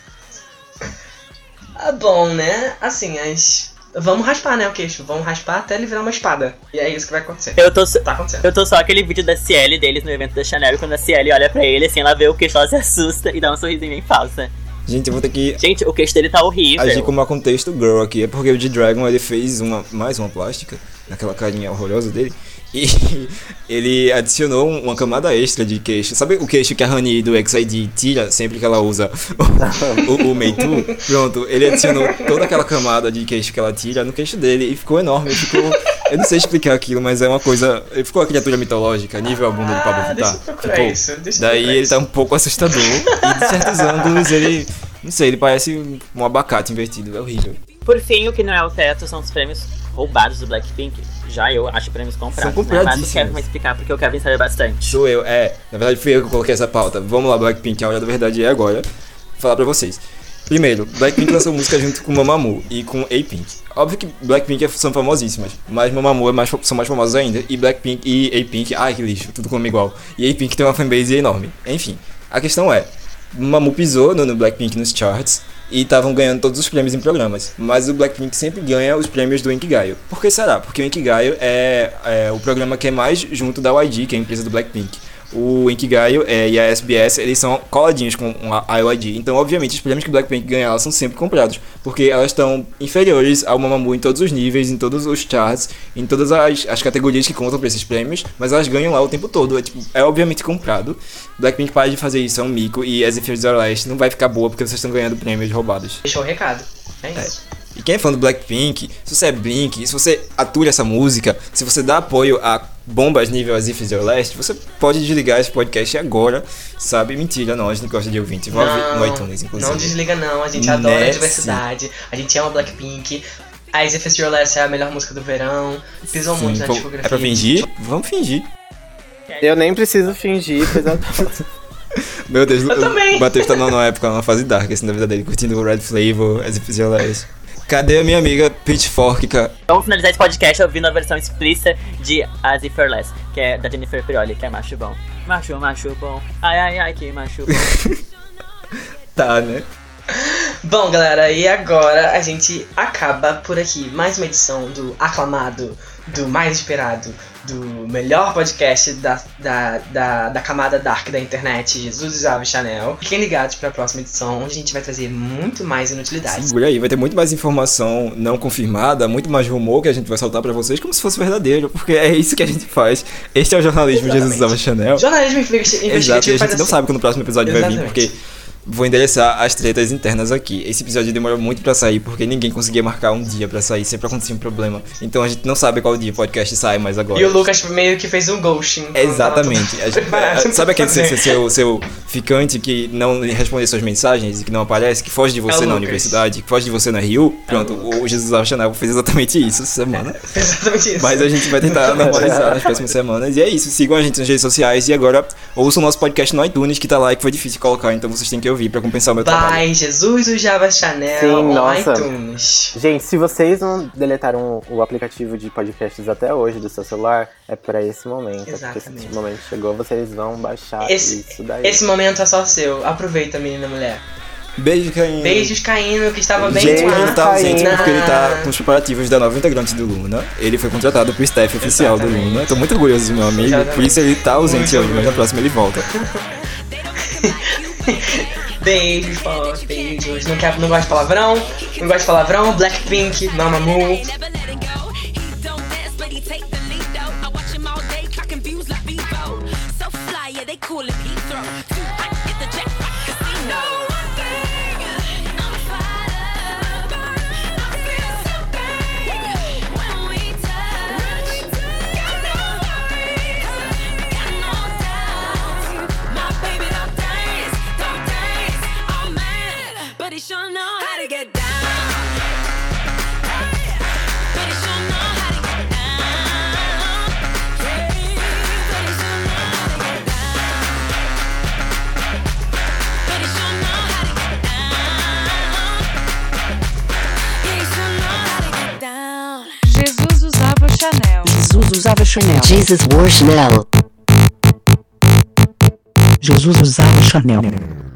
E: Ah, bom, né? Assim, as. Vamos raspar, né, o queixo. Vamos raspar até ele virar uma espada. E é isso que vai acontecer.
F: Eu tô, só-
E: Tá acontecendo.
F: eu tô só aquele vídeo da Cielo deles no evento da Chanel, quando a Cielo olha pra ele, assim, ela vê o queixo, ela se assusta e dá um sorrisinho bem falsa.
G: Gente, eu vou ter que
F: Gente, o queixo dele tá horrível.
G: agir como a contexto girl aqui. É porque o G-Dragon ele fez uma, mais uma plástica, naquela carinha horrorosa dele. E ele adicionou um, uma camada extra de queixo. Sabe o queixo que a Honey do XID tira sempre que ela usa o, o, o Meitu? Pronto, ele adicionou toda aquela camada de queixo que ela tira no queixo dele e ficou enorme. Ficou. Eu não sei explicar aquilo, mas é uma coisa. Ele ficou uma criatura mitológica, nível a bunda de Pablo
E: Ah,
G: Vittar.
E: deixa eu procurar
G: Ficou.
E: isso, deixa eu
G: Daí ele
E: isso.
G: tá um pouco assustador. E de certos ângulos ele. Não sei, ele parece um abacate invertido. É horrível.
F: Por fim, o que não é o teto são os prêmios roubados do Blackpink. Já eu acho prêmios comprados,
G: São
F: né? Mas o. Kevin vai explicar porque o Kevin sabe bastante.
G: Sou eu, é. Na verdade fui eu que coloquei essa pauta. Vamos lá, Blackpink, a hora da verdade é agora. Vou falar pra vocês. Primeiro, Blackpink lançou música junto com Mamamoo e com A-Pink. Óbvio que Blackpink é- são famosíssimas, mas Mamamoo é mais, são mais famosos ainda. E Blackpink e A-Pink, ai que lixo, tudo como igual. E A-Pink tem uma fanbase enorme. Enfim, a questão é, Mamamoo pisou no, no Blackpink nos charts e estavam ganhando todos os prêmios em programas. Mas o Blackpink sempre ganha os prêmios do Inkigayo. Por que será? Porque o Inkigayo é, é o programa que é mais junto da YG, que é a empresa do Blackpink. O Inkigayo é, e a SBS, eles são coladinhos com a IOID. Então, obviamente, os prêmios que Blackpink ganha, elas são sempre comprados. Porque elas estão inferiores ao Mamamoo em todos os níveis, em todos os charts, em todas as, as categorias que contam pra esses prêmios. Mas elas ganham lá o tempo todo. É, tipo, é obviamente comprado. Blackpink para de fazer isso, é um mico. E as Inferiores Leste não vai ficar boa porque vocês estão ganhando prêmios roubados.
E: Deixou o recado. É isso.
G: E quem é fã do Blackpink, se você é Blink, se você atura essa música, se você dá apoio a bombas nível As If Is Your Last, você pode desligar esse podcast agora, sabe? Mentira, não, a gente gosta de ouvinte. Ouvir no iTunes, inclusive.
E: Não desliga não, a gente adora a diversidade, a gente ama Blackpink. A Easy Fest Your Last é a melhor música do verão. Pisou
G: Sim,
E: muito na
G: vou-
E: discografia.
G: é pra fingir? Vamos fingir.
D: Eu nem preciso fingir, pois eu
G: Meu Deus,
E: Eu também.
G: o Matheus tá numa época, numa fase dark assim da vida dele, curtindo o Red Flavor, As Your Last. Cadê a minha amiga Pitchfork, cara?
F: Vamos finalizar esse podcast ouvindo a versão explícita de As If Less, que é da Jennifer Prioli, que é macho bom. Macho, macho bom. Ai, ai, ai, que macho bom.
G: Tá, né?
E: Bom, galera, e agora a gente acaba por aqui mais uma edição do aclamado, do mais esperado, do melhor podcast da, da, da, da camada dark da internet, Jesus usava Chanel. Fiquem ligados pra próxima edição, onde a gente vai trazer muito mais inutilidades.
G: Segura aí, vai ter muito mais informação não confirmada, muito mais rumor que a gente vai soltar pra vocês como se fosse verdadeiro, porque é isso que a gente faz. Este é o jornalismo Jesus
E: Exatamente.
G: usava Chanel.
E: Jornalismo investi- investigativo
G: Exato, e a gente não
E: assim.
G: sabe quando o próximo episódio vai vir,
E: Exatamente.
G: porque vou endereçar as tretas internas aqui. Esse episódio demorou muito pra sair, porque ninguém conseguia marcar um dia pra sair, sempre acontecia um problema. Então a gente não sabe qual dia o podcast sai mais agora.
E: E o Lucas meio que fez um ghosting.
G: Exatamente. Gente- sabe aquele seu, seu, seu ficante que não responde suas mensagens e que não aparece, que foge de você
E: É o
G: na universidade, que foge de você na Rio? Pronto, o Jesus Alva Chanel fez exatamente isso essa semana.
E: Exatamente isso.
G: Mas a gente vai tentar normalizar nas próximas semanas. E é isso, sigam a gente nas redes sociais e agora ouçam o nosso podcast no iTunes, que tá lá e que foi difícil de colocar, então vocês têm que ouvir pra compensar o meu trabalho.
E: By Jesus o Java Chanel
D: Sim, nossa.
E: iTunes.
D: Gente, se vocês não deletaram o aplicativo de podcasts até hoje do seu celular, é pra esse momento. Porque
E: Exatamente.
D: esse momento chegou, vocês vão baixar
E: Esse-
D: isso daí.
E: Esse momento é só seu. Aproveita, menina mulher.
G: Beijo, Caim.
E: Beijos caindo, que estava bem
D: Beijo,
G: Gente,
E: demais.
G: ele tá ausente porque ele tá com os preparativos da nova integrante do Luna. Ele foi contratado pro staff oficial do
E: Exatamente.
G: Luna. Tô muito orgulhoso do meu amigo,
E: Exatamente.
G: por isso ele tá ausente
E: Muito
G: hoje, mas na próxima ele volta.
E: Beijos, beijos. Não, quer, não gosta de palavrão? Não gosta de palavrão? Blackpink, Mamamoo.
A: It go. He don't sure know how to get down.
C: Jesus usava Chanel.
B: Jesus usava Chanel.
H: Jesus wore Chanel.
B: Jesus usava Chanel.